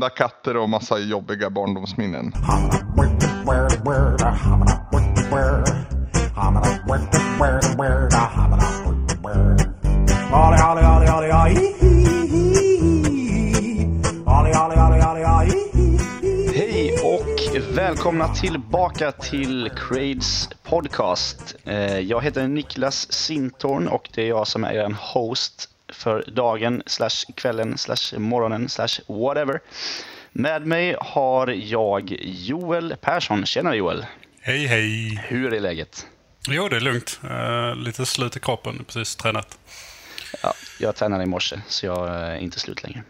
Kända katter och massa jobbiga barndomsminnen. Hej och välkomna tillbaka till Crades podcast. Eh, Jag heter Niklas Sintorn och det är jag som är en host för dagen, slash kvällen, slash morgonen, slash whatever. Med mig har jag Joel Persson. Tjena Joel! Hej hej! Hur är läget? Jo, det är lugnt. Uh, lite slut i kroppen, precis tränat. Ja, jag tränade i morse, så jag är inte slut längre.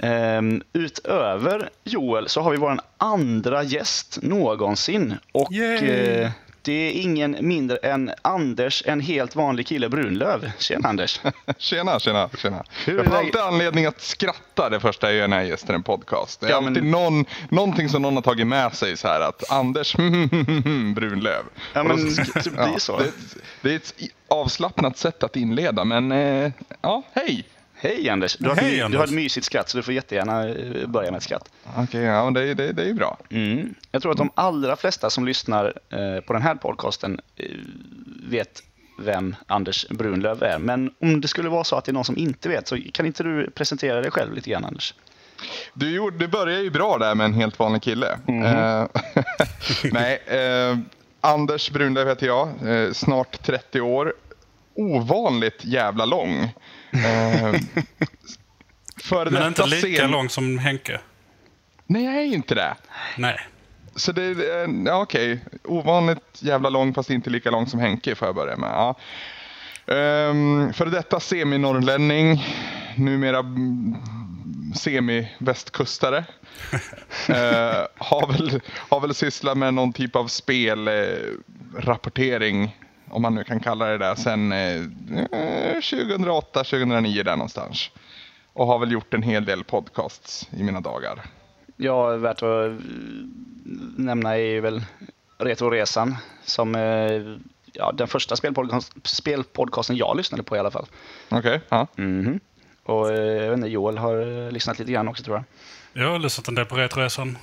Um, utöver Joel så har vi vår andra gäst någonsin. Och uh, det är ingen mindre än Anders, en helt vanlig kille Brunlöv. Tjena Anders! tjena, tjena, tjena. Hur jag får alltid anledning att skratta det första jag gör när jag gästar en podcast. Det är ja, alltid men... någon, någonting som någon har tagit med sig så här att Anders Brunlöv. Ja, men så, det blir så. Det, det, är ett avslappnat sätt att inleda, men uh, ja, hej! Hej Anders! Du har, Hej, ett, Anders. du har ett mysigt skratt så du får jättegärna eh, börja med ett skratt. Okej, okay, ja, det, det, det är ju bra. Mm. Jag tror att de allra flesta som lyssnar eh, på den här podcasten eh, vet vem Anders Brunlöv är. Men om det skulle vara så att det är någon som inte vet så kan inte du presentera dig själv lite grann Anders? Du, gjorde, du började ju bra där med en helt vanlig kille. Mhm. Eh, nej, eh, Anders Brunlöv heter jag, eh, snart 30 år. Ovanligt jävla lång. Eh, för Men inte lika scen... lång som Henke? Nej, jag är inte det. Nej. Så det är, ja, okej, ovanligt jävla lång fast inte lika lång som Henke får jag börja med. Ja. Um, för detta semi-norrlänning, numera semi-västkustare. uh, har, väl, har väl sysslat med någon typ av spelrapportering, om man nu kan kalla det det, sen uh, 2008-2009 där någonstans. Och har väl gjort en hel del podcasts i mina dagar. Ja, värt att nämna är väl Retroresan som ja, den första spelpodcast, spelpodcasten jag lyssnade på i alla fall. Okej, okay, ja. Mm -hmm. Och jag vet inte, Joel har lyssnat lite grann också tror jag. Jag har lyssnat en del på Retroresan.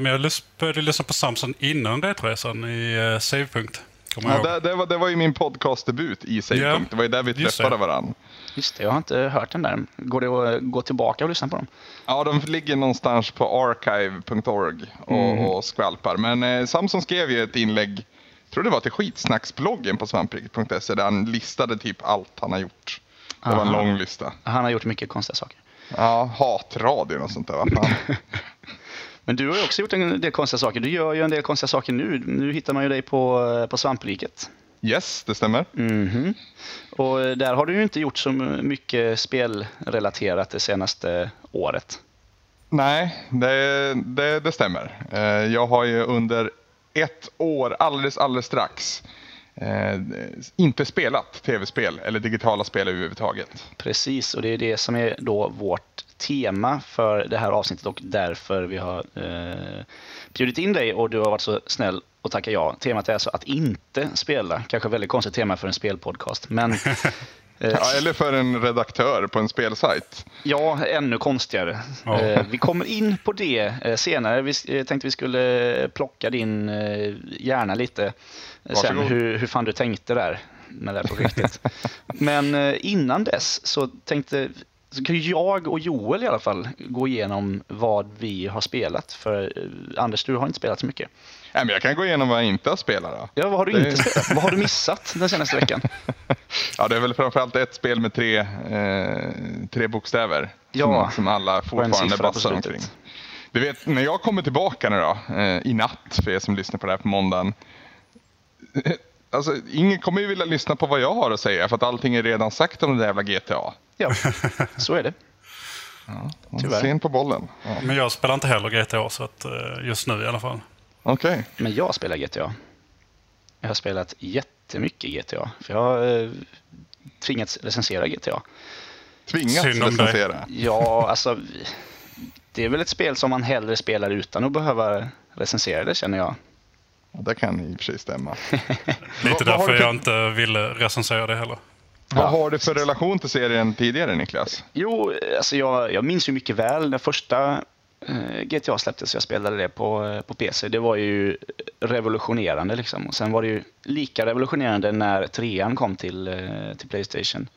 Men jag började lyssna på Samson innan Retroresan i Savepunkt. Ja, det, det, var, det var ju min podcastdebut i Savepunkt. Ja, det var ju där vi träffade varandra. Just det, jag har inte hört den där. Går det att gå tillbaka och lyssna på dem? Ja, de ligger någonstans på archive.org och, mm. och skvalpar. Men eh, Samson skrev ju ett inlägg, jag tror det var till skitsnacksbloggen på svampriket.se där han listade typ allt han har gjort. Det Aha. var en lång lista. Han har gjort mycket konstiga saker. Ja, hatradio och sånt där. Vad fan. Men du har ju också gjort en del konstiga saker. Du gör ju en del konstiga saker nu. Nu hittar man ju dig på, på Svampriket. Yes, det stämmer. Mm -hmm. Och där har du ju inte gjort så mycket spelrelaterat det senaste året. Nej, det, det, det stämmer. Jag har ju under ett år, alldeles, alldeles strax, eh, inte spelat tv-spel eller digitala spel överhuvudtaget. Precis, och det är det som är då vårt tema för det här avsnittet och därför vi har eh, bjudit in dig och du har varit så snäll och tacka ja. Temat är alltså att inte spela. Kanske väldigt konstigt tema för en spelpodcast. Men, eh, ja, eller för en redaktör på en spelsajt. Ja, ännu konstigare. Ja. Eh, vi kommer in på det eh, senare. Vi eh, tänkte vi skulle plocka din eh, hjärna lite sen, hur, hur fan du tänkte där med det här projektet. Men eh, innan dess så tänkte så kan jag och Joel i alla fall gå igenom vad vi har spelat. För eh, Anders, du har inte spelat så mycket. Nej, men jag kan gå igenom vad jag inte har spelat då. Ja, vad har du det... inte spelat? vad har du missat den senaste veckan? ja, det är väl framförallt ett spel med tre, eh, tre bokstäver. Ja, som, som alla fortfarande bassar omkring. Du vet, när jag kommer tillbaka nu då, eh, i natt, för er som lyssnar på det här på måndagen. Alltså, ingen kommer ju vilja lyssna på vad jag har att säga, för att allting är redan sagt om det där jävla GTA. Ja, så är det. Ja, Tyvärr. Sen på bollen. Ja. Men jag spelar inte heller GTA, så att, eh, just nu i alla fall. Okej. Okay. Men jag spelar GTA. Jag har spelat jättemycket GTA. För jag har eh, tvingats recensera GTA. Tvingats recensera? Dig. Ja, alltså. Det är väl ett spel som man hellre spelar utan att behöva recensera det, känner jag. Det kan i och för sig stämma. Lite därför jag inte ville recensera det heller. Vad ja, har du för relation till serien tidigare Niklas? Jo, alltså jag, jag minns ju mycket väl när första eh, GTA släpptes. Jag spelade det på, eh, på PC. Det var ju revolutionerande liksom. Och sen var det ju lika revolutionerande när trean kom till, eh, till Playstation.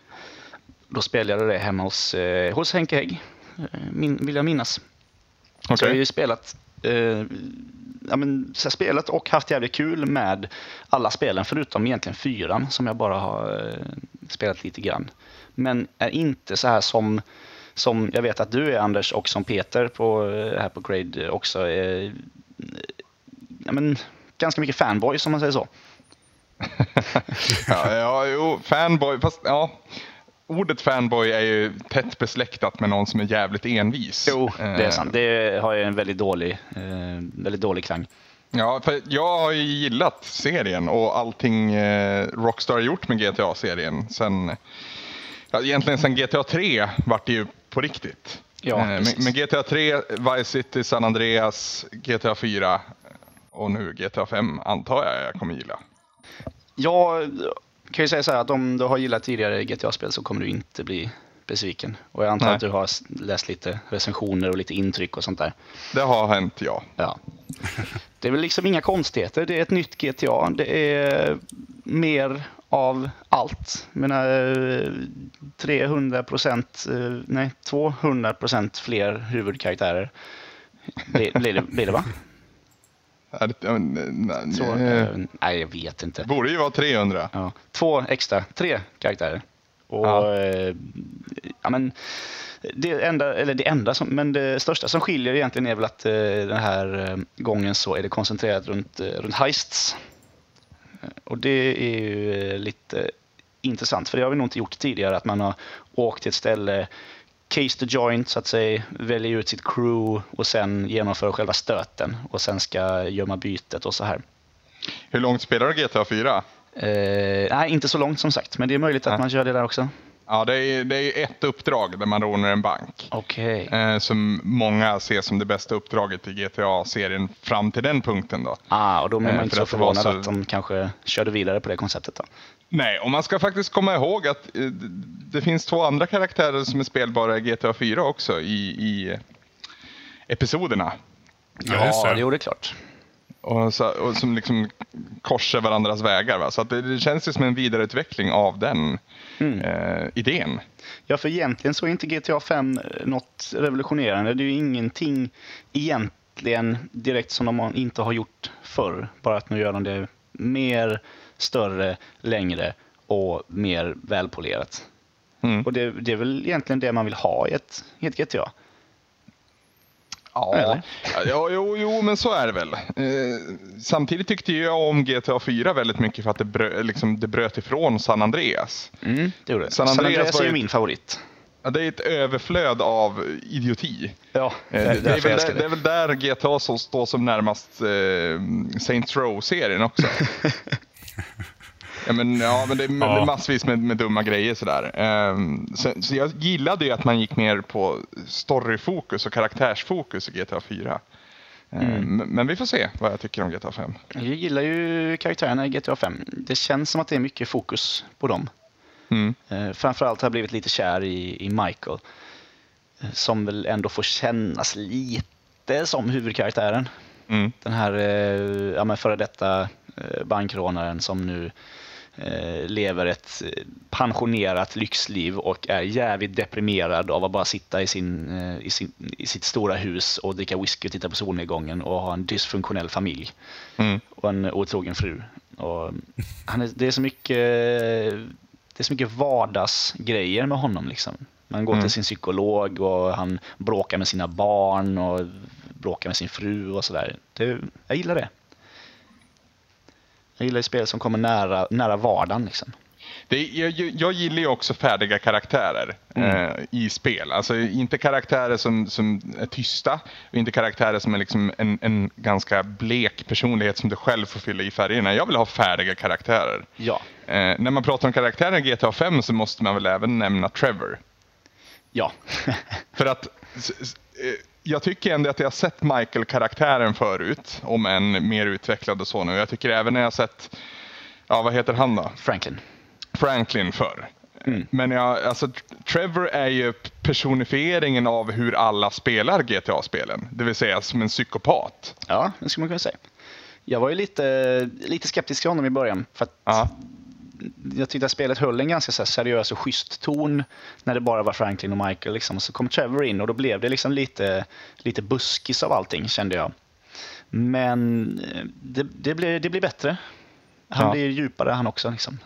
Då spelade jag det hemma hos, eh, hos Henke Hägg, min, vill jag minnas. Okay. Så jag har ju spelat eh, ja, men, så spelet och haft jävligt kul med alla spelen förutom egentligen fyran som jag bara har eh, spelat lite grann. Men är inte så här som, som jag vet att du är Anders och som Peter på, eh, här på Grade också är eh, ja, men, ganska mycket fanboy som man säger så. ja, ja, jo, fanboy, fast ja ordet fanboy är ju tätt besläktat med någon som är jävligt envis. Jo, det är sant. Det har ju en väldigt dålig, eh, väldigt dålig klang. Ja, för jag har ju gillat serien och allting eh, Rockstar har gjort med GTA-serien. Sen, egentligen sen GTA 3 vart det ju på riktigt. Ja, eh, med GTA 3, Vice City, San Andreas, GTA 4 och nu GTA 5 antar jag jag kommer gilla. Ja, kan ju säga så här att om du har gillat tidigare GTA-spel så kommer du inte bli besviken. Och jag antar Nej. att du har läst lite recensioner och lite intryck och sånt där. Det har hänt, ja. ja. Det är väl liksom inga konstigheter. Det är ett nytt GTA. Det är mer av allt. Jag menar, 300 procent, nej 200 procent fler huvudkaraktärer blir, blir, det, blir det va? Så, eh, nej, jag vet inte. Borde ju vara 300. Ja. Två extra, tre karaktärer. Och, ja. Eh, ja, men, det enda, eller det enda som, men det största som skiljer egentligen är väl att eh, den här eh, gången så är det koncentrerat runt, eh, runt heists. Och det är ju eh, lite intressant, för det har vi nog inte gjort tidigare, att man har åkt till ett ställe, case the joint så att säga, väljer ut sitt crew och sen genomför själva stöten och sen ska gömma bytet och så här. Hur långt spelar du GTA 4? Eh, nej, inte så långt som sagt, men det är möjligt att man kör det där också. Ja, det är, det är ett uppdrag där man rånar en bank. Okay. Eh, som många ser som det bästa uppdraget i GTA-serien fram till den punkten. Då. Ah, och då är man eh, inte så förvånad så... att de kanske körde vidare på det konceptet. Då. Nej, och man ska faktiskt komma ihåg att eh, det finns två andra karaktärer som är spelbara i GTA 4 också i, i episoderna. Ja, det gjorde klart. Och, så, och som liksom korsar varandras vägar. Va? Så att det, det känns ju som en vidareutveckling av den mm. eh, idén. Ja, för egentligen så är inte GTA 5 något revolutionerande. Det är ju ingenting egentligen direkt som de inte har gjort förr. Bara att nu gör de det mer, större, längre och mer välpolerat. Mm. Och det, det, är väl egentligen det man vill ha i ett, i ett GTA. Ja, ja jo, jo, men så är det väl. Eh, samtidigt tyckte jag om GTA 4 väldigt mycket för att det, brö, liksom, det bröt ifrån San Andreas. Mm, det gjorde det. San Andreas, San Andreas är ju min favorit. Ja, det är ett överflöd av idioti. Ja, det, eh, det, det, är, väl där, det är väl där GTA som står som närmast eh, Saints Row-serien också. Ja men, ja, men det är ja. massvis med, med dumma grejer sådär. Um, så, så, jag gillade ju att man gick mer på storyfokus och karaktärsfokus i GTA 4. Um, ehm, mm. Men vi får se vad jag tycker om GTA 5. Jag gillar ju karaktärerna i GTA 5. Det känns som att det är mycket fokus på dem. Mm. Uh, framförallt har jag blivit lite kär i, i Michael. Uh, som väl ändå får kännas lite som huvudkaraktären. Mm. Den här uh, ja, före detta bankrånaren som nu Eh, lever ett eh, pensionerat lyxliv och är jävligt deprimerad av att bara sitta i, sin, eh, i, sin, i sitt stora hus och dricka whisky och titta på solnedgången och ha en dysfunktionell familj. Mm. Och en otrogen fru. Och han är, det, är så mycket, det är så mycket vardagsgrejer med honom. Liksom. Man går mm. till sin psykolog och han bråkar med sina barn och bråkar med sin fru och sådär. Jag gillar det. Jag gillar spel som kommer nära, nära vardagen. Liksom. Det, jag, jag, gillar ju också färdiga karaktärer mm. eh, i spel. Alltså inte karaktärer som, som är tysta och inte karaktärer som är liksom en, en ganska blek personlighet som du själv får fylla i färgerna. Jag vill ha färdiga karaktärer. Ja. Eh, när man pratar om karaktärer i GTA 5 så måste man väl även nämna Trevor. Ja. För att eh, jag tycker ändå att jag har sett Michael-karaktären förut, om än mer utvecklad och så nu. Jag tycker även när jag har sett, ja vad heter han då? Franklin. Franklin förr. Mm. Men ja, alltså, Trevor är ju personifieringen av hur alla spelar GTA-spelen. Det vill säga som en psykopat. Ja, det skulle man kunna säga. Jag var ju lite, lite skeptisk till honom i början. För att ja. Jag tyckte att spelet höll en ganska så seriös och schysst ton när det bara var Franklin och Michael. Liksom. Så kom Trevor in och då blev det liksom lite, lite buskis av allting kände jag. Men eh, det, det, blir, det blir bättre. Han ja. blir djupare han också. Liksom.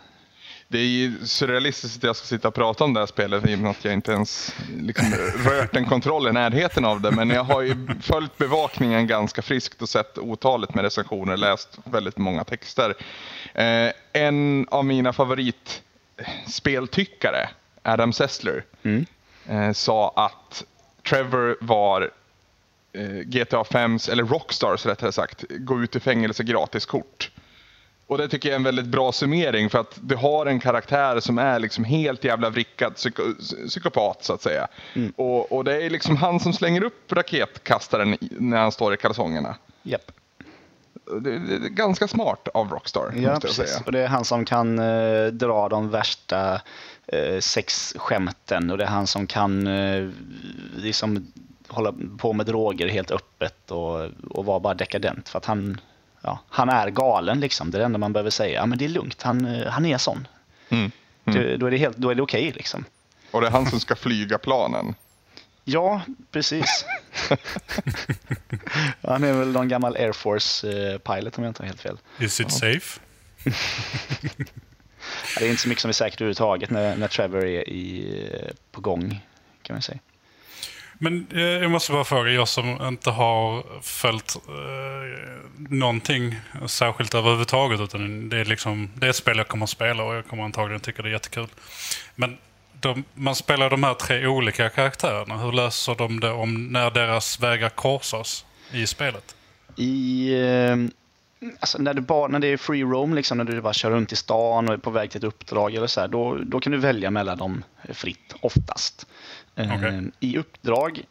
Det är ju surrealistiskt att jag ska sitta och prata om det här spelet i och med att jag inte ens liksom, rört en kontroll i närheten av det. Men jag har ju följt bevakningen ganska friskt och sett otalet med recensioner, läst väldigt många texter. Eh, en av mina favoritspeltyckare, Adam Sessler, mm. eh, sa att Trevor var eh, GTA 5s, eller Rockstars rättare sagt, gå ut i fängelse gratis-kort. Och det tycker jag är en väldigt bra summering för att du har en karaktär som är liksom helt jävla vrickad psyko psykopat så att säga. Mm. Och, och, det är liksom han som slänger upp raketkastaren när han står i kalsongerna. Yep. Det, det, är ganska smart av Rockstar. Ja, precis. Och det är han som kan eh, dra de värsta eh, sexskämten och det är han som kan eh, liksom hålla på med droger helt öppet och, och vara bara dekadent för att han ja, han är galen liksom. Det är det enda man behöver säga. Ja, men det är lugnt, han, eh, han är sån. Mm. Mm. Då, då, är det, helt, det okej okay, liksom. Och det är han som ska flyga planen? Ja, precis. han är väl någon gammal Air Force-pilot om jag inte har helt fel. Is it ja. safe? det är inte så mycket som är säkert överhuvudtaget när, när Trevor är i, eh, på gång, kan man säga. Men eh, jag måste bara fråga, jag som inte har följt eh, någonting särskilt överhuvudtaget. Utan det, är liksom, det är ett spel jag kommer att spela och jag kommer antagligen tycka det är jättekul. Men de, man spelar de här tre olika karaktärerna. Hur löser de det om när deras vägar korsas i spelet? I... Eh... Alltså när, du bara, när det är free roam, liksom, när du bara kör runt i stan och är på väg till ett uppdrag eller så här, då, då kan du välja mellan dem fritt, oftast. Okay. Ehm, I uppdrag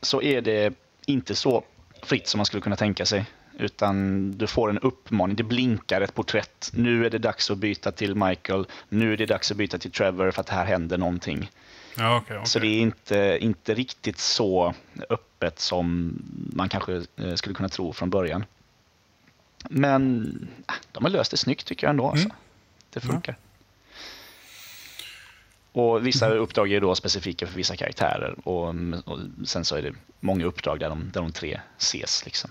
så är det inte så fritt som man skulle kunna tänka sig. Utan du får en uppmaning, det blinkar ett porträtt. Nu är det dags att byta till Michael, nu är det dags att byta till Trevor för att här händer någonting. Ja, okay, okay. Så det är inte, inte riktigt så öppet som man kanske eh, skulle kunna tro från början. Men äh, de har löst det snyggt tycker jag ändå. Alltså. Mm. Det funkar. Och vissa uppdrag är då specifika för vissa karaktärer och, och sen så är det många uppdrag där de, där de tre ses. Liksom.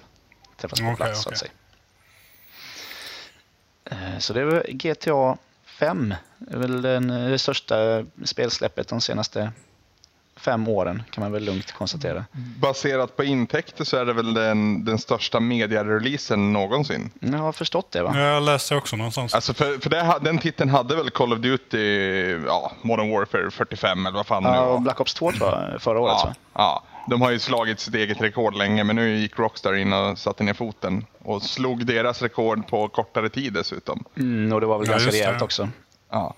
Träffas på okay, plats okay. så att säga. Eh, så det väl GTA 5. Det är väl den, det största spelsläppet de senaste fem åren kan man väl lugnt konstatera. Baserat på intäkter så är det väl den, den största mediereleasen någonsin. Jag har förstått det va? Jag läste också någonstans. Alltså för, för det, den titeln hade väl Call of Duty, ja, Modern Warfare 45 eller vad fan ja, det var. Black Ops 2 tror jag, förra året ja, Ja, de har ju slagit sitt eget rekord länge men nu gick Rockstar in och satte ner foten och slog deras rekord på kortare tid dessutom. Mm, och det var väl ja, ganska rejält också. Ja.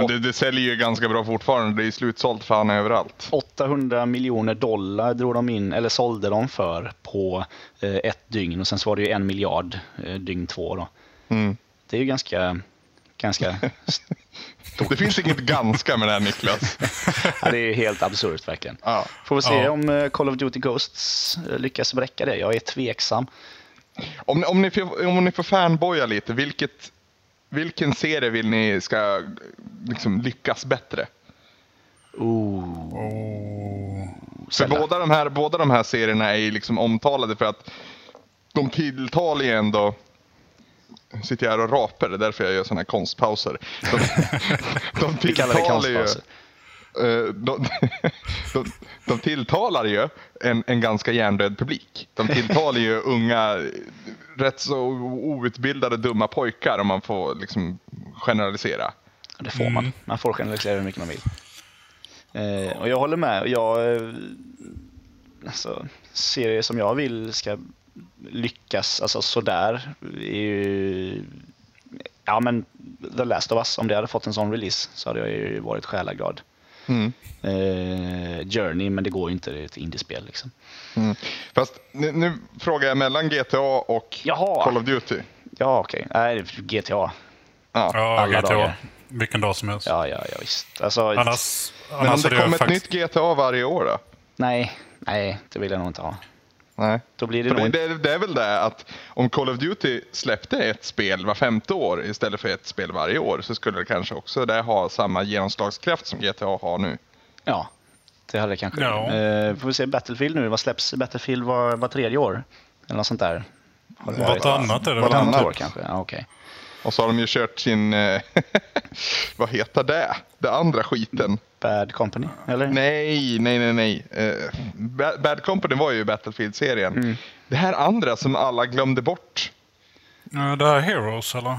Och det, det, säljer ju ganska bra fortfarande. Det är slutsålt fan överallt. 800 miljoner dollar drog de in, eller sålde de för på eh, ett dygn och sen så var det ju en miljard eh, dygn två. Då. Mm. Det är ju ganska, ganska stort. Det finns inget ganska med det här Niklas. ja, det är helt absurt verkligen. Ja. Får vi se ja. om eh, Call of Duty Ghosts eh, lyckas bräcka det. Jag är tveksam. Om, om, ni, om ni får fanboya lite, vilket vilken serie vill ni ska liksom, lyckas bättre? Oh. oh. För båda de, här, båda de här serierna är liksom omtalade för att de tilltalar ju ändå Nu sitter jag här och rapar, det är därför jag gör sådana här konstpauser. De, de tilltalar ju... Eh, de, de, de, tilltalar ju en, en ganska hjärndöd publik. De tilltalar ju unga rätt så outbildade dumma pojkar om man får liksom generalisera. Det får man. Mm. Man får generalisera hur mycket man vill. Eh, och jag håller med. Jag, eh, alltså, serier som jag vill ska lyckas alltså sådär är ju, ja men The Last of Us, om det hade fått en sån release så hade jag ju varit själaglad. Mm. Eh, Journey, men det går ju inte, det är ett indiespel liksom. Mm. Fast nu, nu, frågar jag mellan GTA och Jaha. Call of Duty. Ja, okej. Okay. Nej, GTA. Ja, ja Alla GTA. Dagar. vilken dag som helst. Ja, ja, ja visst. Alltså, Annars, Men om annars det kommer ett faktiskt... nytt GTA varje år då? nej, nej, det vill jag nog inte ha. Nej. Då blir det nog det, det, det är väl det att om Call of Duty släppte ett spel var femte år istället för ett spel varje år så skulle det kanske också det ha samma genomslagskraft som GTA har nu. Ja, det hade det kanske. Ja. Eh, får vi se Battlefield nu. Vad släpps Battlefield var, var tredje år? Eller något sånt där. Vartannat är det väl? Vartannat. År kanske? Ja, okej. Och så har de ju kört sin, eh, vad heter det? Det andra skiten. Bad Company, eller? Nej, nej, nej, nej. Eh, Bad Bad Company var ju Battlefield-serien. Mm. Det här andra som alla glömde bort. Ja, Det är Heroes eller?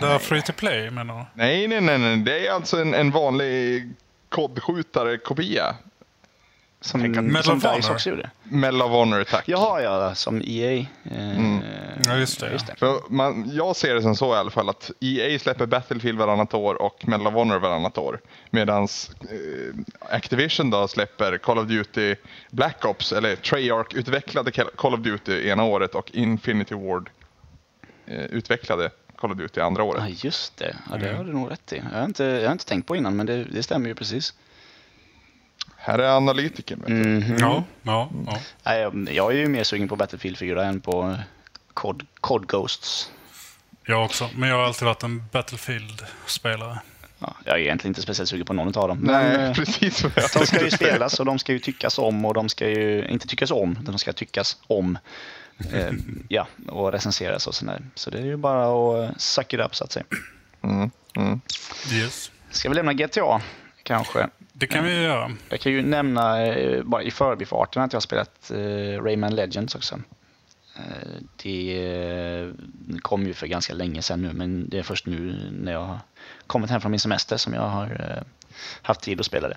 Det är Free to Play menar du? Nej, nej, nej, nej. det är alltså en, en vanlig kodskjutare-kopia. Som, Medal som of DICE Honor. också gjorde. Medal of Honor, tack. Jaha, ja, som EA. Eh, Ja, just det. Just det. För man, jag ser det som så i alla fall att EA släpper Battlefield varannat år och Medal of Honor varannat år. Medan eh, Activision då släpper Call of Duty Black Ops, eller Treyarch utvecklade Call of Duty ena året och Infinity Ward eh, utvecklade Call of Duty andra året. Ja, just det. Ja, det har du nog rätt i. Jag har inte, jag har inte tänkt på innan, men det, det stämmer ju precis. Här är analytiken. Vet du. Mhm. Ja, ja, ja. Nej, jag, är ju mer sugen på Battlefield 4 än på COD, COD Ghosts. Jag också. Men jag har alltid varit en Battlefield-spelare. Ja, jag är egentligen inte speciellt sugen på någon av dem. Nej, Men, eh, precis vad jag de ska ju spelas och de ska ju tyckas om och de ska ju inte tyckas om, de ska tyckas om. Eh, ja, och recenseras och sådär. Så det är ju bara att eh, suck it up så att säga. Mm, mm. Yes. Ska vi lämna GTA kanske? Det kan vi göra. Jag kan ju nämna eh, bara i förbifarten att jag har spelat eh, Rayman Legends också. Eh, det kom ju för ganska länge sedan nu, men det är först nu när jag har kommit hem från min semester som jag har haft tid att spela det.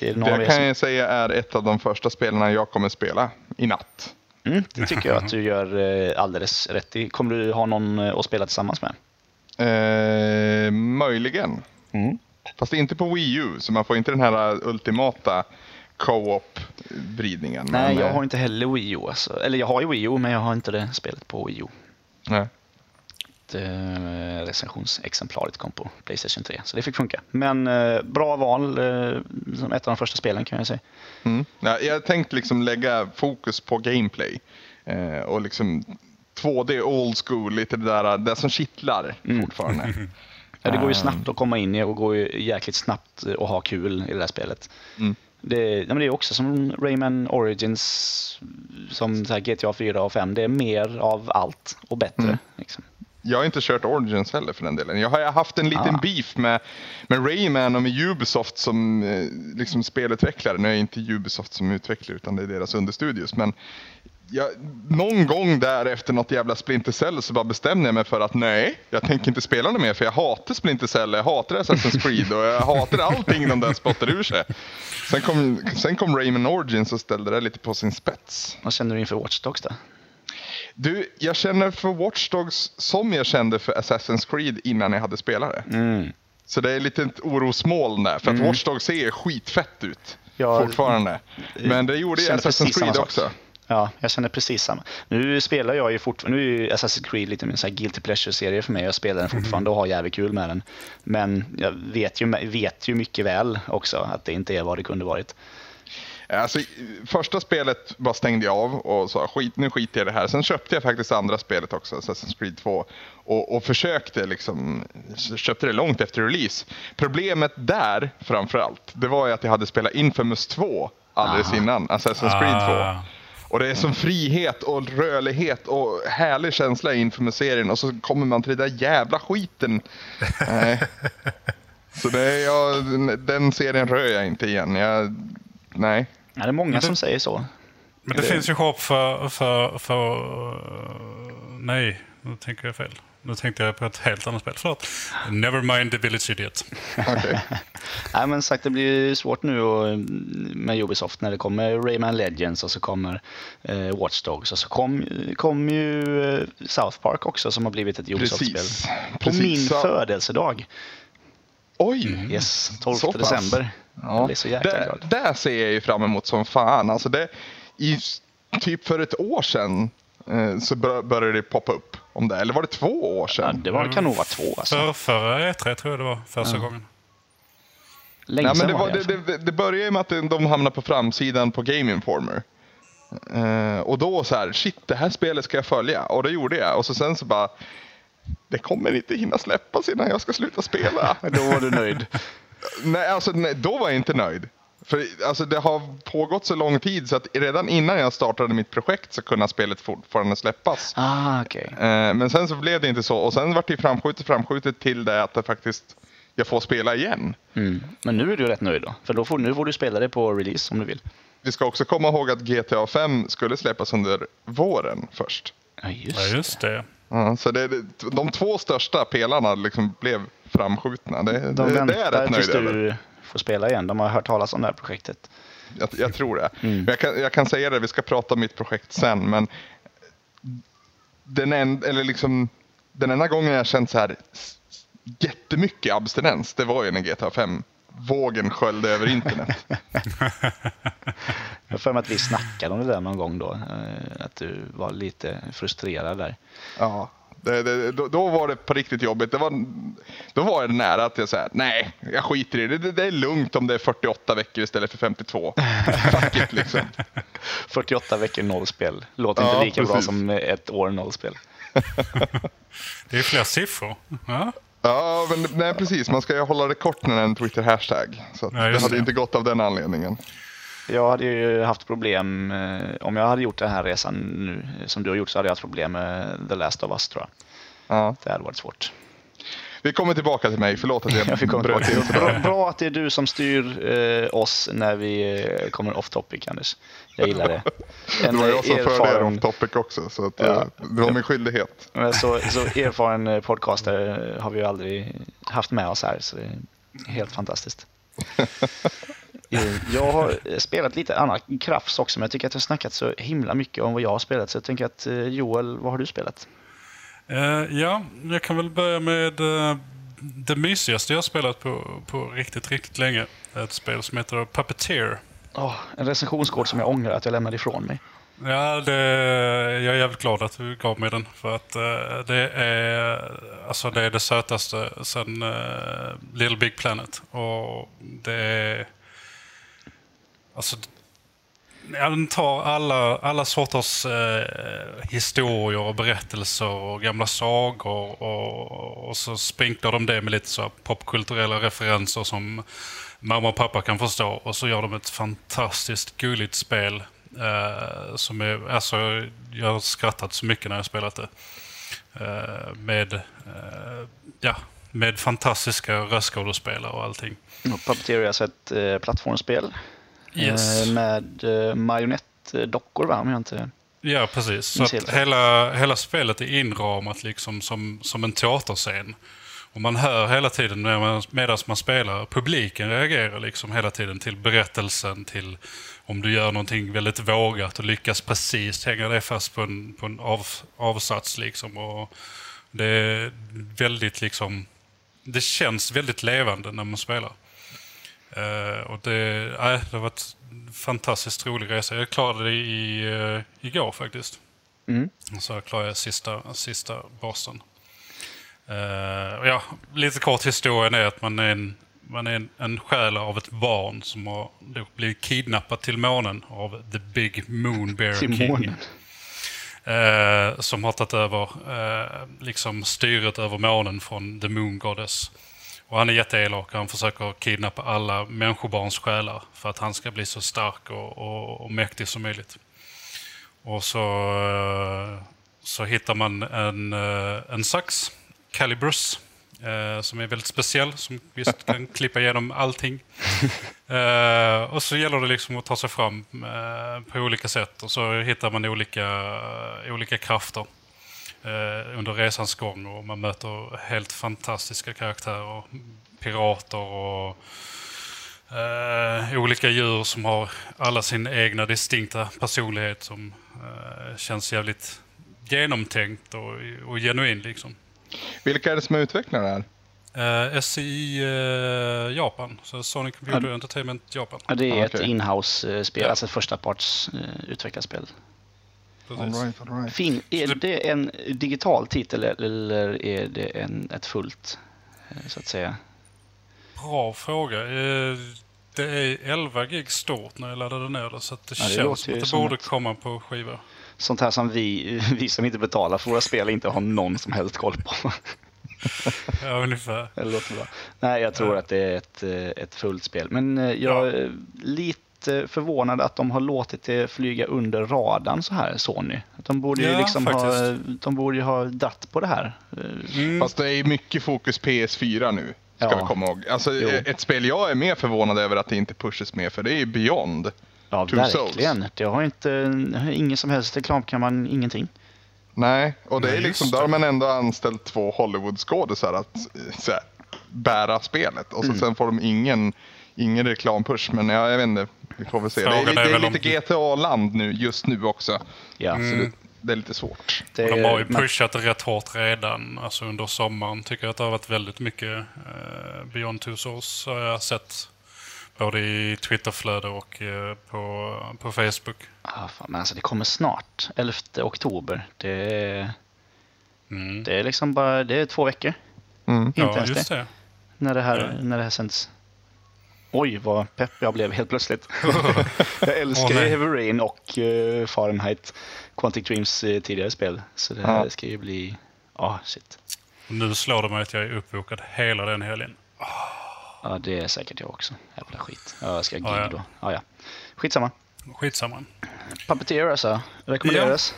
Det, Det kan som- jag säga är ett av de första spelen jag kommer spela i natt. mm, det tycker jag att du gör alldeles rätt i. Kommer du ha någon att spela tillsammans med? Eh, möjligen. Mm. Fast inte på Wii U, så man får inte den här ultimata co-op-vridningen. Nej, Men, jag eh, har inte heller Wii U. Alltså. Eller jag har ju Wii U, men jag har inte det spelet på Wii U. Nej. eh, recensionsexemplaret kom på Playstation 3. Så det fick funka. Men eh, bra val eh, som ett av de första spelen kan jag säga. Mm. Ja, jag tänkte liksom lägga fokus på gameplay. Eh, och liksom 2D old school, lite det där det som kittlar Mm. fortfarande. Ja, det går ju Ah. snabbt att komma in i och går ju jäkligt snabbt eh, att ha kul i det där spelet. Mm. Det, ja, men det är också som Rayman Origins, som så här GTA 4 och 5. Det är mer av allt och bättre. Mm. Liksom. Jag har inte kört Origins heller för den delen. Jag har haft en liten Ah. beef med, med Rayman och med Ubisoft som eh, liksom spelutvecklare. Nu är inte Ubisoft som utvecklare utan det är deras understudios. Men jag, någon gång där efter något jävla Splinter Cell så bara bestämde jag mig för att nej, jag tänker inte spela det mer för jag hatar Splinter Cell, jag hatar Assassin's Creed och jag hatar allting de där spottar ur sig. Sen kom, sen kom Rayman Origins och ställde det lite på sin spets. Vad känner du inför Watch Dogs då? Du, jag känner för Watch Dogs som jag kände för Assassin's Creed innan jag hade spelare. Mm. Så det är lite ett orosmoln där, för att Watch Dogs ser skitfett ut Ja, fortfarande. Men det gjorde ju Assassin's Creed sak. Ja, jag känner precis samma. Nu spelar jag ju fortfarande, nu är Assassin's Creed lite min så här guilty pleasure-serie för mig. Jag spelar den fortfarande och har jävligt kul med den. Men jag vet ju, vet ju mycket väl också att det inte är vad det kunde varit. Alltså, första spelet bara stängde jag av och sa skit, nu skiter jag i det här. Sen köpte jag faktiskt andra spelet också, Assassin's Creed 2. Och, och försökte liksom, köpte det långt efter release. Problemet där framförallt, det var ju att jag hade spelat Infamous 2 alldeles Aha. innan, Assassin's Creed 2. Ah. Och det är som frihet och rörlighet och härlig känsla i Infamous-serien och så kommer man till den där jävla skiten. Nej. Så det är jag, den serien rör jag inte igen. Jag, nej. Ja, det är många som säger så. Men det, Det- finns ju hopp för... för, för nej, nu tänker jag fel. Nu tänkte jag på ett helt annat spel. Förlåt. Never mind the Village Idiot. Okej. Nej, men sagt, det blir svårt nu och, med Ubisoft när det kommer Rayman Legends och så kommer eh, Watch Dogs och så kom, kom ju eh, South Park också som har blivit ett Ubisoft-spel. Precis. På Precis. min Så- födelsedag. Oj! Yes, 12 Så december. Jag blir så jäkla det, glad. där ser jag ju fram emot som fan. Alltså det, i, typ för ett år sedan eh, så bör, började det poppa upp om det. Eller var det två år sedan? Ja, det var, kan nog vara två. Alltså. För, förra E3 tror jag det var, första ja. gången. Länge Nej, men det, var, det, det, det började med att de hamnade på framsidan på Game Informer. Uh, och då så här, shit det här spelet ska jag följa. Och det gjorde jag. Och så sen så bara, det kommer inte hinna släppas innan jag ska sluta spela. då var du nöjd? nej, alltså nej, då var jag inte nöjd. För alltså, det har pågått så lång tid så att redan innan jag startade mitt projekt så kunde spelet fortfarande släppas. Ah, okay. Uh, men sen så blev det inte så. Och sen vart det framskjutet, framskjutet till det att det faktiskt jag får spela igen. Mm. Men nu är du rätt nöjd då? För då får, nu får du spela det på release om du vill. Vi ska också komma ihåg att GTA 5 skulle släppas under våren först. Ja, just, ja, just det. Ja, så det, de två största pelarna liksom blev framskjutna. Det, de det, det är jag rätt nöjd över. Får spela igen. De har hört talas om det här projektet. Jag, jag tror det. Mm. Jag, kan, jag kan säga det, vi ska prata om mitt projekt sen, men den, en, eller liksom, den enda gången jag känt så här jättemycket abstinens, det var ju när GTA 5 vågen sköljde över internet. jag för mig att vi snackade om det där någon gång då. Eh, att du var lite frustrerad där. Ja, det, det, då, då, var det på riktigt jobbigt. Det var, då var det nära att jag sa nej, jag skiter i det. det. det. är lugnt om det är 48 veckor istället för 52. Fuck it liksom. 48 veckor nollspel. Låter ja, inte lika precis. bra som ett år nollspel. det är fler siffror. Ja. Ja, men nej, precis. Man ska ju hålla det kort när det är en Twitter-hashtag. Så ja, det hade det. inte gått av den anledningen. Jag hade ju haft problem, eh, om jag hade gjort den här resan nu som du har gjort så hade jag haft problem med The Last of Us tror jag. Ja. Det hade varit svårt. Vi kommer tillbaka till mig, förlåt att jag ja, bröt till. Bra, bra att det är du som styr eh, oss när vi eh, kommer off topic Anders. Jag gillar det. En det var jag som erfaren... förde er off topic också, så att, ja. Eh, det var min skyldighet. Så, så erfaren eh, podcaster har vi ju aldrig haft med oss här, så det är helt fantastiskt. Jag har spelat lite annat krafts också, men jag tycker att jag har snackat så himla mycket om vad jag har spelat. Så jag tänker att Joel, vad har du spelat? Uh, ja, jag kan väl börja med uh, det mysigaste jag har spelat på, på riktigt, riktigt länge. Ett spel som heter Puppeteer. Oh, en recensionskod som jag ångrar att jag lämnade ifrån mig. Ja, det, jag är jävligt glad att du gav mig den. För att uh, det, är, alltså det är det sötaste sen uh, Little Big Planet. Och det är... Alltså, Ja, den tar alla, alla sorters eh, historier och berättelser och gamla sagor och, och så sprinklar de det med lite så popkulturella referenser som mamma och pappa kan förstå. Och så gör de ett fantastiskt gulligt spel. Eh, som är, alltså, jag har skrattat så mycket när jag spelat det. Eh, med, eh, ja, med fantastiska röstskådespelare och allting. Puppeteer är alltså ett eh, plattformsspel Yes. Eh, med eh, marionettdockor, va? Om jag inte Ja, precis. Så att hela, hela spelet är inramat liksom som, som en teaterscen. Och man hör hela tiden medan man spelar, publiken reagerar liksom hela tiden till berättelsen, till om du gör någonting väldigt vågat och lyckas precis hänga dig fast på en, på en av, avsats. Liksom. Och det är väldigt liksom, det känns väldigt levande när man spelar. Uh, och det, äh, det var en fantastiskt rolig resa. Jag klarade det i, uh, igår faktiskt. Mm. Så klarade jag sista, sista bossen. Uh, ja, lite kort historien är att man är en, man är en, en själ av ett barn som har blivit kidnappat till månen av The Big Moon Bear King. Uh, som har tagit över uh, liksom styret över månen från The Moon Goddess. Och han är jätteelak och han försöker kidnappa alla människobarns själar för att han ska bli så stark och, och, och mäktig som möjligt. Och så, eh, så hittar man en, eh, en sax, Calibrus, eh, som är väldigt speciell, som visst kan klippa igenom allting. och så gäller det liksom att ta sig fram på olika sätt och så hittar man olika, olika krafter under resans gång och man möter helt fantastiska karaktärer. Pirater och eh, olika djur som har alla sin egna distinkta personlighet som eh, känns jävligt genomtänkt och, och genuin. Liksom. Vilka är det som är utvecklare här? Uh, SCI uh, Japan, så Sonic Computer ja, Entertainment Japan. Ja, det är ah, ett okay. inhouse-spel, ja. alltså ett första parts uh, utvecklat spel. All right, all right. Fin, är det en digital titel eller är det en, ett fullt, eh, så att säga? Bra fråga. Eh, Det är 11 gig stort när jag laddade ner det, så att det Ja, det känns som att det som borde ett- komma på skiva. Sånt här som vi, vi som inte betalar för våra spel inte har någon som helst koll på. Ja, ungefär. Det låter bra. Nej, jag tror att det är ett, eh, ett fullt spel. Men jag är lite förvånad att de har låtit det flyga under radarn så här, Sony. De borde ju Ja, liksom ha, de borde ju ha datt på det här. Mm. Fast det är mycket fokus PS4 nu. Ska Ja. vi komma ihåg. Alltså, Jo. ett spel jag är mer förvånad över att det inte pushes mer för det är ju Beyond. Ja, Two verkligen. Det har inte, ingen som helst reklamkampanj, ingenting. Nej, och det Nej, är liksom, där har man ändå anställt två Hollywood-skådisar att så här, bära spelet. Och så, Mm. sen får de ingen, ingen reklampush. Men ja, jag vet inte, vi får väl se. Det är, Frågan lite- är det är lite GTA-land nu, just nu också. Ja, Så Mm. det, det är lite svårt. det, de har ju pushat rätt hårt redan, alltså under sommaren. Tycker att det har varit väldigt mycket eh, Beyond Two Souls har jag sett. Både i Twitterflöde och eh, på, på Facebook. Ah, fan, men alltså det kommer snart. 11 oktober. Det är, Mm. det är liksom bara det är två veckor Mm. Inte Ja, ens just det. när det här, Ja. när det här sänds. Oj, vad pepp jag blev helt plötsligt. jag älskar nej. Heavy Rain och eh, Fahrenheit Quantic Dreams eh, tidigare spel. Så det här Ja. ska ju bli... Ja, shit. Nu slår det mig att jag är uppbokad hela den helgen. Ja, det är säkert jag också. Jävla skit. Ja, jag ska gig Ja, ja. då. Ja, ja. Skitsamma. Skitsamma. Puppeteer alltså. Rekommenderas.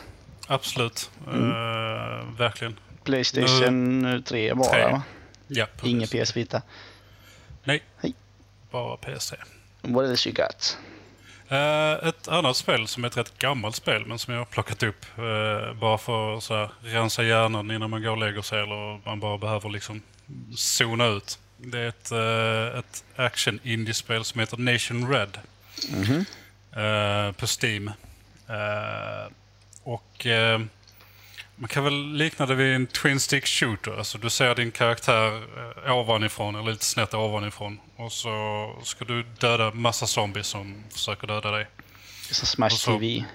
Absolut. Mm. Eh, verkligen. Playstation 3 bara Tre. va? Ja. Ingen PS Vita. Nej. Hej. Bara PS3. What else you got? Eh, ett annat spel som är ett rätt gammalt spel men som jag har plockat upp eh, bara för att så här, rensa hjärnan innan man går och lägger sig eller man bara behöver liksom zona ut. Det är ett, eh, ett action-indie-spel som heter Nation Red Mhm. eh, på Steam. Och man kan väl likna det vid en twin stick shooter. Alltså du ser din karaktär eh, ovanifrån, eller lite snett ovanifrån. Och så ska du döda massa zombies som försöker döda dig. Som Smash Och så- TV.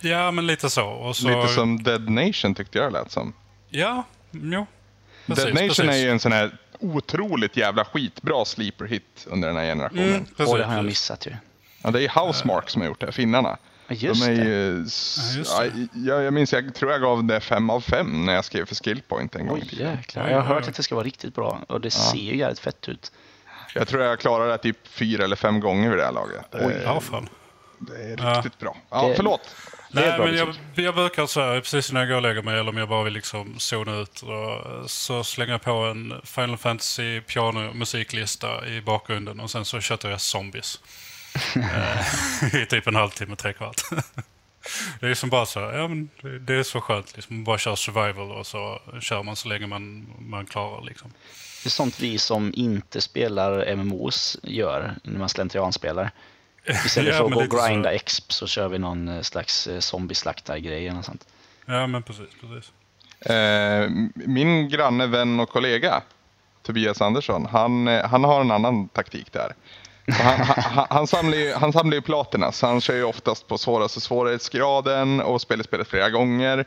Ja, men lite så. Och så Lite som Dead Nation tyckte jag det lät som. Ja, jo. Precis, Dead Nation precis. är ju en sån här otroligt jävla skitbra sleeper hit under den här generationen. Mm, precis, Åh, det har jag missat ju. Ja, det är Housemark som har gjort det, finnarna. Ja, just De är det. ju... Ja, just Ja, det. jag, jag minns, jag tror jag gav det fem av fem när jag skrev för Skillpoint en gång. Oj, jäklar. Jag har hört att det ska vara riktigt bra och det ser ju jävligt fett ut. Jag tror jag klarade det typ fyra eller fem gånger vid det här laget. Det, Oj, ja, är, fan. det är Ja. riktigt bra. Ja, Det- förlåt. Nej, men jag, jag brukar så här, precis när jag går och lägger mig eller om jag bara vill liksom zona ut och, så slänger jag på en Final Fantasy pianomusiklista i bakgrunden och sen så köttar jag zombies. Eh, I typ en halvtimme, tre kvart. det är som bara så, ja men det- är så skönt liksom. Man bara kör survival och så kör man så länge man, man klarar liksom. Det är sånt vi som inte spelar MMOs gör när man slentrianspelar. Istället för att gå och lite så. grinda exp så kör vi någon eh, slags eh, zombieslaktargrej eller sånt. Ja men precis, precis. Eh, min granne, vän och kollega Tobias Andersson, han, han har en annan taktik där. Han, han, han, samlar ju, han samlar ju platina, så han kör ju oftast på svåraste svårighetsgraden och spelar spelet flera gånger.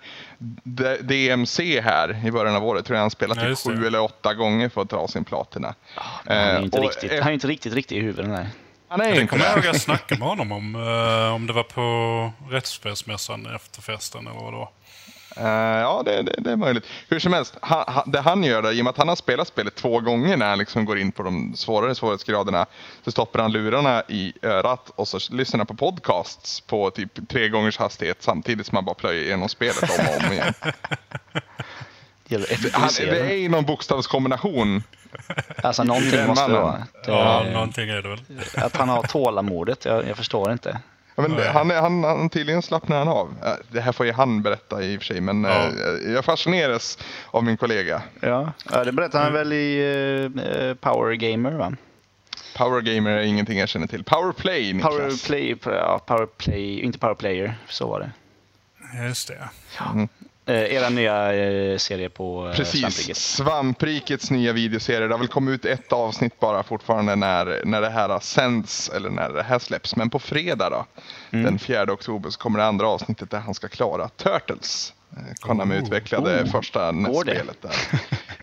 D- DMC här i början av året tror jag han spelat Ja, typ sju eller åtta gånger för att ta sin platina. Han är ju inte, Eh, och, riktigt, han är inte riktigt riktig i huvudet. Nej. Han är Det inte kommer jag ihåg jag snackade med honom om. eh, om det var på Rättsspelsmässan efter festen eller vad det var. Eh, ja, det, det, det är möjligt. Hur som helst, han, han, det han gör där, i och med att han har spelat spelet två gånger när han liksom går in på de svårare svårighetsgraderna, så stoppar han lurarna i örat och så lyssnar han på podcasts på typ tre gångers hastighet samtidigt som han bara plöjer igenom spelet om och om igen. Han, det är ju någon bokstavskombination. Alltså någonting måste det vara. Det, Ja, någonting är det väl. Att han har tålamodet, jag, jag förstår inte. Ja, men Nej. han, är- han, han tydligen slappnar han av. Det här får ju han berätta i och för sig, men Ja. eh, jag fascineras av min kollega. Ja, ja det berättar han väl i uh, Power Gamer va? Power Gamer är ingenting jag känner till. Power Play, Niklas. Power Play, ja, Power Play, inte Power Player, så var det. Just det. Mm. Eh, era nya eh, serie på eh, Precis. Svampriket. Svamprikets nya videoserie. Det har väl kommit ut ett avsnitt bara fortfarande när, när det här sänds eller när det här släpps. Men på fredag då, mm. den 4 oktober, så kommer det andra avsnittet där han ska klara Turtles. Eh, Konami oh, utvecklade oh. första NES-spelet där.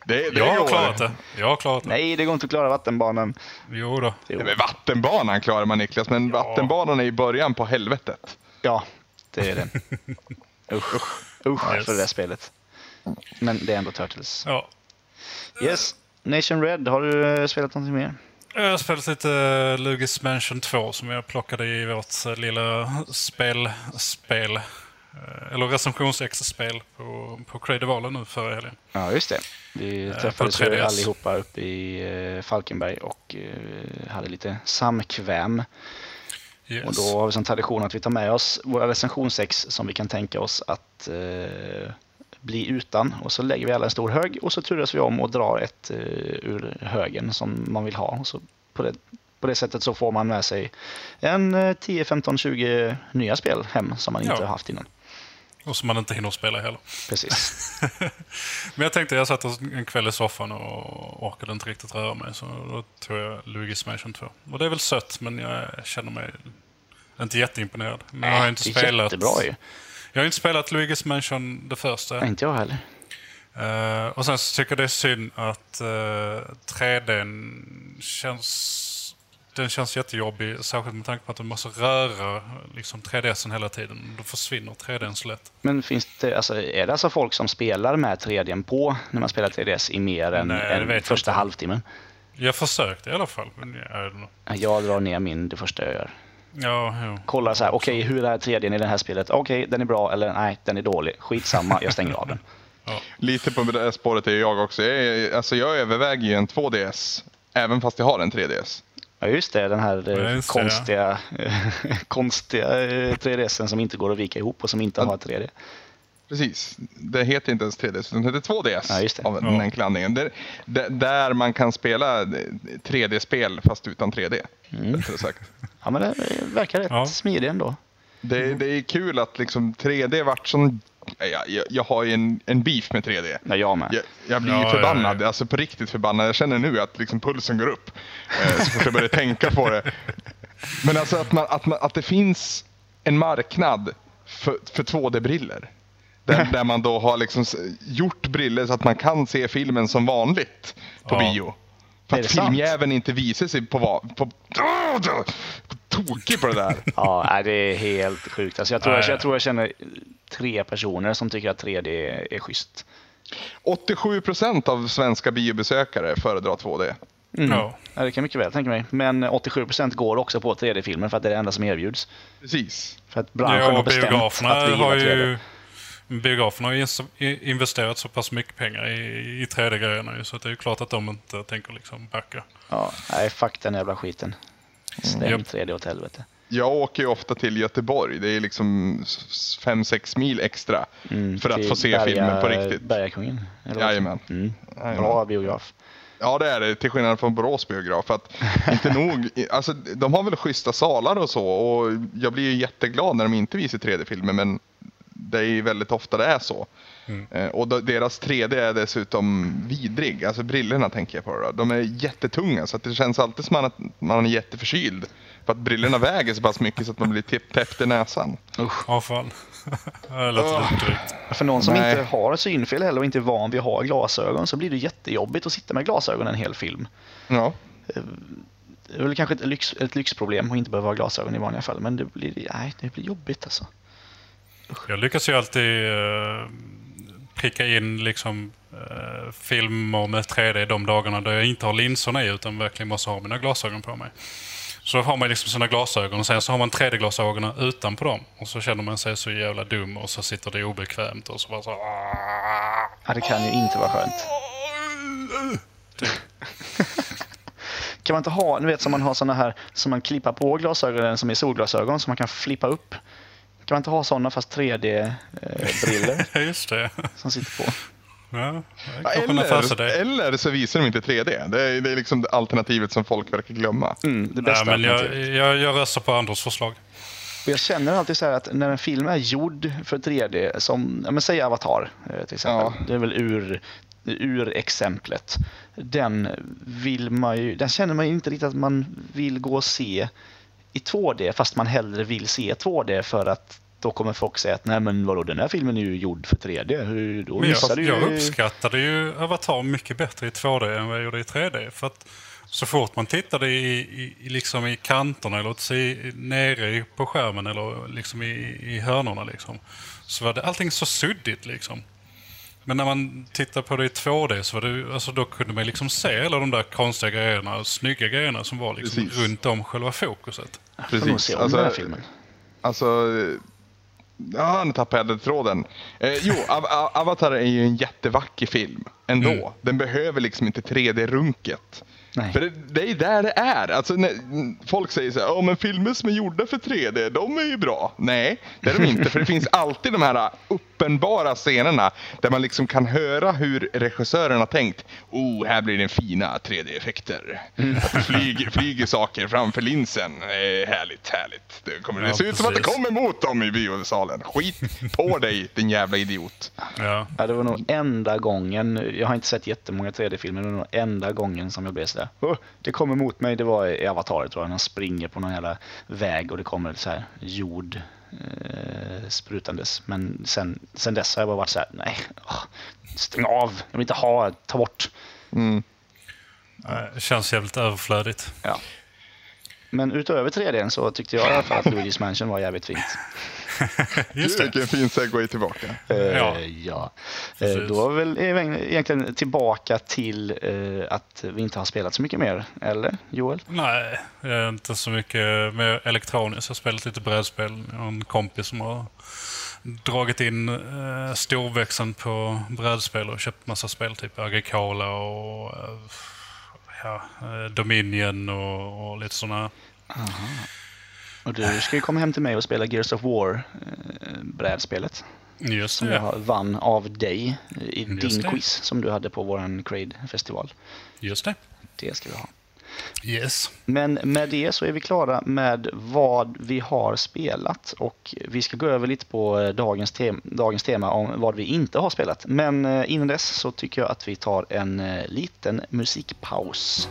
Det, det jag har klarat det. Jag har klarat det. Nej, det går inte att klara vattenbanan. Jo då. Jo. men vattenbanan klarar man Niklas, men ja. vattenbanan är i början på helvetet. Ja, det är den. Usch, usch yes. för det där spelet. Men det är ändå Turtles. Ja. Yes. Nation Red, har du eh, spelat någonting mer? Jag har spelat lite uh, Lugis Mansion 2 som jag plockade i vårt uh, lilla spel, spel eller recensions-spel på, på Creative nu förra helgen. Ja, just det. Vi träffades ju allihopa uppe i Falkenberg och hade lite samkväm. Yes. Och då har vi som tradition att vi tar med oss våra recensionsex som vi kan tänka oss att eh, bli utan. Och så lägger vi alla en stor hög och så turas vi om och drar ett eh, ur högen som man vill ha. Och så på, det, på det sättet så får man med sig en eh, 10, 15, 20 nya spel hem som man inte har haft innan. Och som man inte hinner spela heller. Precis. Men jag tänkte, jag satt en kväll i soffan och orkade inte riktigt röra mig. Så då tog jag Luigi's Mansion 2. Och det är väl sött, men jag känner mig inte jätteimponerad. Men jag har inte det är spelat... jättebra ju. Jag har inte spelat Luigi's Mansion det första. Nej, inte jag heller. Uh, och sen så tycker jag det är synd att uh, eh, 3D känns den känns jättejobbig, särskilt med tanke på att du måste röra liksom 3DSen hela tiden. Då försvinner 3Dn så lätt. Men finns det, alltså, är det alltså folk som spelar med 3Dn på när man spelar 3DS i mer än, Nej, än första inte. halvtimmen? Jag försökte i alla fall. Men jag, jag drar ner min det första jag gör. Ja, ja. Kollar så här, okej okay, hur är 3Dn i det här spelet? Okej, okay, den är bra eller nej, den är dålig. Skitsamma, jag stänger av den. Ja. Lite på det spåret är jag också. Jag, alltså jag överväger ju en 2DS, även fast jag har en 3DS. Ja just det, den här eh, just konstiga, konstiga 3DSen eh, som inte går att vika ihop och som inte har 3D. Precis, det heter inte ens 3DS utan det heter 2DS ja, av den enkla anledningen. Där, där man kan spela 3D-spel fast utan 3D. Mm. Sagt. Ja men det verkar rätt ja. smidigt ändå. Det, det är kul att liksom 3D vart sån jag, jag, jag, har ju en, en beef med 3D. Ja, jag med. Jag, jag blir ja, förbannad, ja, ja. alltså på riktigt förbannad. Jag känner nu att liksom pulsen går upp eh, så fort jag börjar tänka på det. Men alltså att, man, att, man, att det finns en marknad för, för 2D-briller. Där, där, man då har liksom gjort briller så att man kan se filmen som vanligt på bio. För att filmjäveln inte visar sig på... på, på tokig på det där. ja, det är helt sjukt. Alltså jag, tror jag, jag, tror jag känner tre personer som tycker att 3D är schysst. 87 procent av svenska biobesökare föredrar 2D. Mm. Ja. det kan jag mycket väl tänka mig. Men 87 procent går också på 3D-filmer för att det är det enda som erbjuds. Precis. För att branschen ja, har bestämt att vi har ju, Biograferna har investerat så pass mycket pengar i, i 3D-grejerna så det är ju klart att de inte tänker liksom backa. Ja, nej, fuck den jävla skiten. Stäng mm. 3D åt helvete. Jag åker ju ofta till Göteborg. Det är liksom 5-6 mil extra mm, för att få se Berga, filmen på riktigt. Bergakungen? Jajamän. Mm. Bra biograf. Ja det är det, till skillnad från Borås biograf. Att inte nog, alltså, de har väl schyssta salar och så och jag blir ju jätteglad när de inte visar 3D-filmer men det är väldigt ofta det är så. Mm. Eh, och deras 3D är dessutom vidrig, alltså brillorna tänker jag på. Då. De är jättetunga så att det känns alltid som att man är jätteförkyld. För att brillorna väger så pass mycket så att man blir täppt i näsan. Usch. Ja, fan. det låter oh. För någon som Nej. inte har synfel heller och inte är van vid att ha glasögon så blir det jättejobbigt att sitta med glasögon en hel film. Ja. Eh, det är väl kanske ett, lyx, ett lyxproblem att inte behöva ha glasögon i vanliga fall, men det blir, nej, det blir jobbigt alltså. Jag lyckas ju alltid uh, pricka in liksom, uh, filmer med 3D de dagarna då jag inte har linserna i utan verkligen måste ha mina glasögon på mig. Så har man liksom sina glasögon och sen så har man 3D-glasögonen utanpå dem. Och så känner man sig så jävla dum och så sitter det obekvämt och så bara så... Ja, det kan ju inte vara skönt. Typ. kan man inte ha, ni vet som man har såna här som man klippar på glasögonen som är solglasögon som man kan flippa upp? Kan man inte ha sådana fast 3D-briller? Eh, Just det. Som sitter på. Ja, eller, eller så visar de inte 3D. Det är, det är liksom alternativet som folk verkar glömma. Mm, det bästa Nej, men jag, jag, jag röstar på Anders förslag. Och jag känner alltid så att när en film är gjord för 3D, som ja, men säg Avatar eh, till exempel, ja. det är väl ur, ur exemplet. Den, vill man ju, den känner man ju inte riktigt att man vill gå och se i 2D fast man hellre vill se 2D för att då kommer folk säga att nej men vadå den här filmen är ju gjord för 3D. Hur, då men jag, ju... jag uppskattade ju Avatar mycket bättre i 2D än vad jag gjorde i 3D. För att så fort man tittade i, i, liksom i kanterna eller se, nere på skärmen eller liksom i, i hörnorna liksom, så var det allting så suddigt. Liksom. Men när man tittar på det i 2D så var det, alltså, då kunde man liksom se alla de där konstiga grejerna, snygga grejerna som var liksom runt om själva fokuset. Precis. Alltså, den här filmen. Alltså, ja, nu tappade jag tråden. Eh, jo, Avatar är ju en jättevacker film ändå. Mm. Den behöver liksom inte 3D-runket. Nej. För det, det är där det är. Alltså, när, folk säger så här, oh, men filmer som är gjorda för 3D, de är ju bra. Nej, det är de inte. för det finns alltid de här uppenbara scenerna där man liksom kan höra hur regissören har tänkt. Oh, här blir det fina 3D-effekter. Mm. Det flyger, flyger saker framför linsen. Eh, härligt, härligt. Det kommer ja, se ut som att det kommer mot dem i biosalen. Skit på dig, din jävla idiot. Ja. ja, det var nog enda gången, jag har inte sett jättemånga 3D-filmer, men det var nog enda gången som jag blev sådär oh, det kommer mot mig. Det var i Avatar tror jag. Han springer på någon jävla väg och det kommer så här jord eh, sprutandes. Men sen, sen dess har jag bara varit så här, nej, oh, stäng av. Jag vill inte ha, ta bort. Mm. Det känns jävligt överflödigt. Ja. Men utöver 3D så tyckte jag i alla fall att Luigi's Mansion var jävligt fint. Just det. Vilken fin segway tillbaka. Uh, ja. ja. Uh, då är väl egentligen tillbaka till att vi inte har spelat så mycket mer, eller Joel? Nej, inte så mycket mer elektroniskt. Jag har spelat lite brädspel. Jag har en kompis som har dragit in storväxeln på brädspel och köpt massa spel, typ Agricola och ja, Dominion och, och lite sådana. Och du ska ju komma hem till mig och spela Gears of War, eh, brädspelet. Just som jag vann av dig i Just din det. quiz som du hade på vår Crade-festival. Just det. Det ska vi ha. Yes. Men med det så är vi klara med vad vi har spelat och vi ska gå över lite på eh, dagens, te dagens tema om vad vi inte har spelat. Men eh, innan dess så tycker jag att vi tar en liten musikpaus.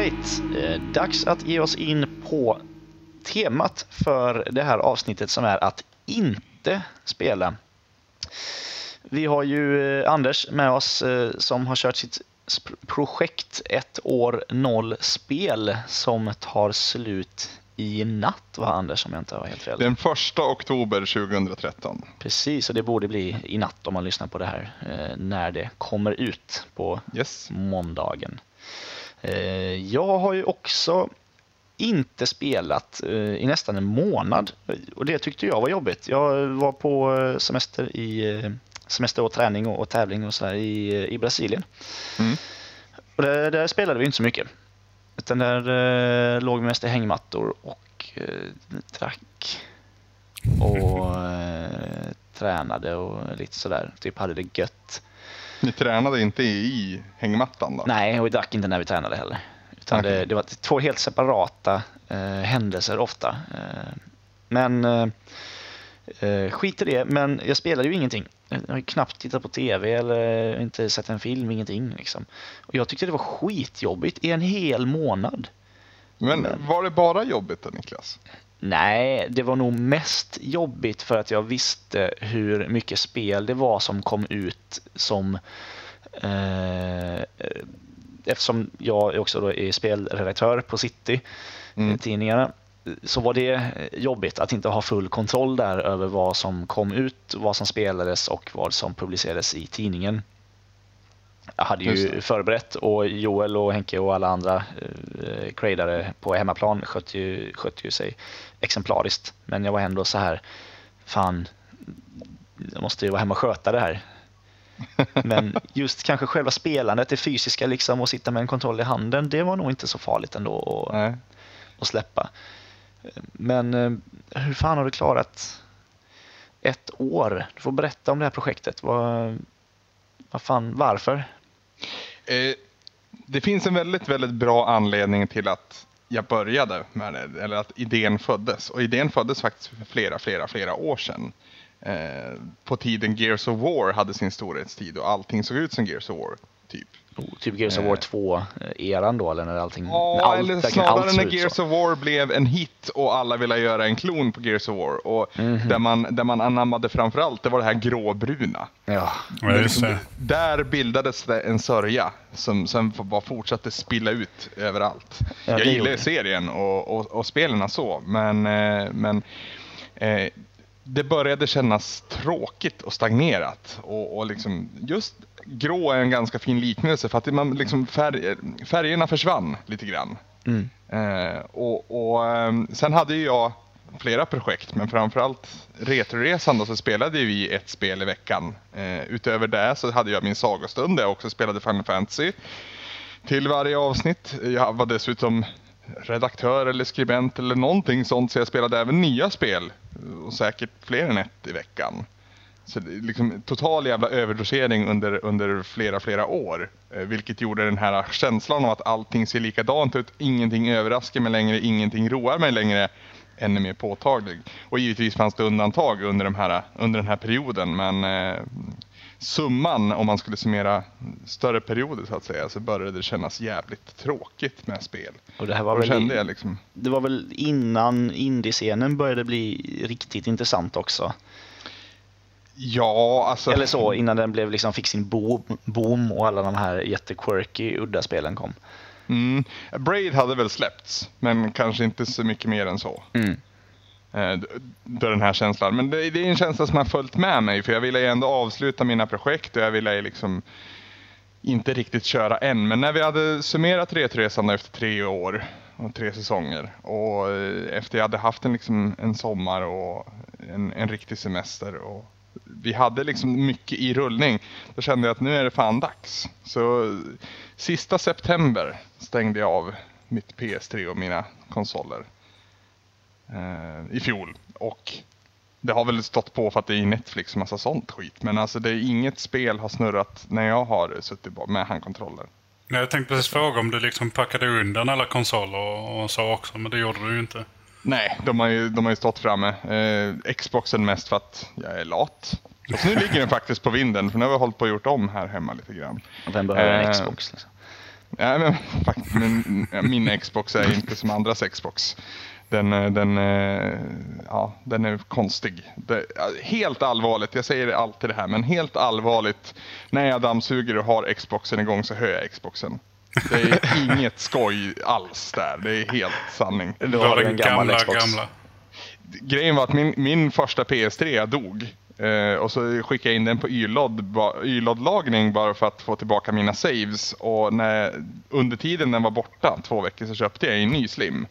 Alright, eh, dags att ge oss in på temat för det här avsnittet som är att inte spela. Vi har ju eh, Anders med oss eh, som har kört sitt projekt ett år noll spel som tar slut i natt va Anders om jag inte har helt fel? Den första oktober 2013. Precis, och det borde bli i natt om man lyssnar på det här när det kommer ut på yes. måndagen. Eh, jag har ju också inte spelat eh, i nästan en månad och det tyckte jag var jobbigt. Jag var på eh, semester i semester och träning och, tävling och så i, i Brasilien. Mm. Och där, där, spelade vi inte så mycket. Utan där eh, låg vi mest i hängmattor och eh, drack. Och eh, tränade och lite sådär. Typ hade det gött. Ni tränade inte i hängmattan då? Nej, och vi drack inte när vi tränade heller. Utan okay. det, det, var två helt separata eh, händelser ofta. Eh, men eh, eh, skit i det, men jag spelade ju ingenting. Jag har knappt tittat på tv eller inte sett en film, ingenting. Liksom. Och jag tyckte det var skitjobbigt i en hel månad. Men var det bara jobbigt då Niklas? Nej, det var nog mest jobbigt för att jag visste hur mycket spel det var som kom ut som eh, eftersom jag också då är spelredaktör på City, mm. tidningarna, så var det jobbigt att inte ha full kontroll där över vad som kom ut, vad som spelades och vad som publicerades i tidningen. Jag hade ju förberett och Joel och Henke och alla andra eh, gradare på hemmaplan skötte ju, skötte ju sig exemplariskt. Men jag var ändå så här, fan, jag måste ju vara hemma och sköta det här. Men just kanske själva spelandet, det fysiska liksom och sitta med en kontroll i handen, det var nog inte så farligt ändå att, att släppa. Men eh, hur fan har du klarat ett år? Du får berätta om det här projektet. Vad, vad fan, varför? Eh, det finns en väldigt, väldigt bra anledning till att jag började med det, eller att idén föddes. Och idén föddes faktiskt för flera, flera, flera år sedan. Eh, på tiden Gears of War hade sin storhetstid och allting såg ut som Gears of War, typ. Typ Gears of War 2-eran eh, då, eller när allting... Ja, när allt, eller snarare när Gears så. of War blev en hit och alla ville göra en klon på Gears of War. Och mm -hmm. där, man, där man anammade framförallt, det var det här gråbruna. Ja, ja just det. Där bildades det en sörja som sen bara fortsatte spilla ut överallt. Ja, jag gillar serien och, och, och spelen så, men, eh, men eh, det började kännas tråkigt och stagnerat. Och, och liksom just grå är en ganska fin liknelse för att man liksom färg, färgerna försvann lite grann. Mm. Eh, och, och ehm, sen hade ju jag flera projekt men framförallt Retroresan då så spelade vi ett spel i veckan. Eh, utöver det så hade jag min sagostund där jag också spelade Final Fantasy till varje avsnitt. Jag var dessutom redaktör eller skribent eller någonting sånt så jag spelade även nya spel och säkert fler än ett i veckan. Så liksom total jävla överdosering under, under flera, flera år. Eh, vilket gjorde den här känslan av att allting ser likadant ut, ingenting överraskar mig längre, ingenting roar mig längre ännu mer påtaglig. Och givetvis fanns det undantag under, de här, under den här perioden men eh, summan om man skulle summera större perioder så att säga så började det kännas jävligt tråkigt med spel. Och det här var, väl, i, liksom... det var väl innan indiescenen började bli riktigt intressant också? Ja, alltså... Eller så, innan den blev liksom, fick sin boom, och alla de här jättequirky, udda spelen kom. Mm. Braid hade väl släppts, men kanske inte så mycket mer än så. Mm. Eh, den här känslan. Men det, det, är en känsla som har följt med mig, för jag ville ju ändå avsluta mina projekt och jag ville liksom inte riktigt köra än. Men när vi hade summerat Retresan efter tre år och tre säsonger och eh, efter jag hade haft en, liksom, en sommar och en, en riktig semester och vi hade liksom mycket i rullning. Då kände jag att nu är det fan dags. Så sista september stängde jag av mitt PS3 och mina konsoler. Eh, I fjol. Och det har väl stått på för att det är Netflix och massa sånt skit. Men alltså det är inget spel har snurrat när jag har suttit med handkontroller. Jag tänkte precis fråga om du liksom packade undan alla konsoler och så också, men det gjorde du ju inte. Nej, de har ju, de har ju stått framme. Eh, Xboxen mest för att jag är lat. Och nu ligger den faktiskt på vinden, för nu har vi hållit på och gjort om här hemma lite grann. Och vem behöver eh, en Xbox? Liksom? Ja, men, min, min Xbox är inte som andras Xbox. Den, eh, den, eh, ja, den är konstig. Det, helt allvarligt, jag säger alltid det här, men helt allvarligt. När jag dammsuger och har Xboxen igång så hör jag Xboxen. Det är inget skoj alls där. Det är helt sanning. Du har en gammal gamla, Xbox. Gamla. Grejen var att min, min första PS3 dog. Eh, och så skickade jag in den på ylod-lagning bara för att få tillbaka mina saves. Och när, under tiden den var borta, två veckor, så köpte jag en ny Slim.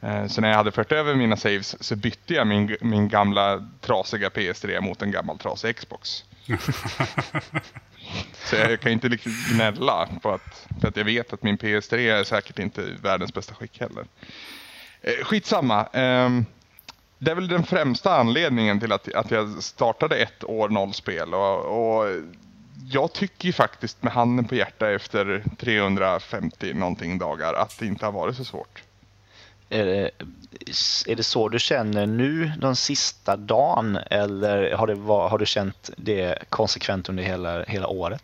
Eh, så när jag hade fört över mina saves så bytte jag min, min gamla trasiga PS3 mot en gammal trasig Xbox. så jag, kan inte liksom gnälla på att, för att jag vet att min PS3 är säkert inte världens bästa skick heller. Eh, skitsamma. Ehm, det är väl den främsta anledningen till att, att jag startade ett år nollspel. Och, och jag tycker ju faktiskt med handen på hjärtat efter 350 någonting dagar att det inte har varit så svårt. Är det, är det så du känner nu den sista dagen eller har, det, har du känt det konsekvent under hela, hela året?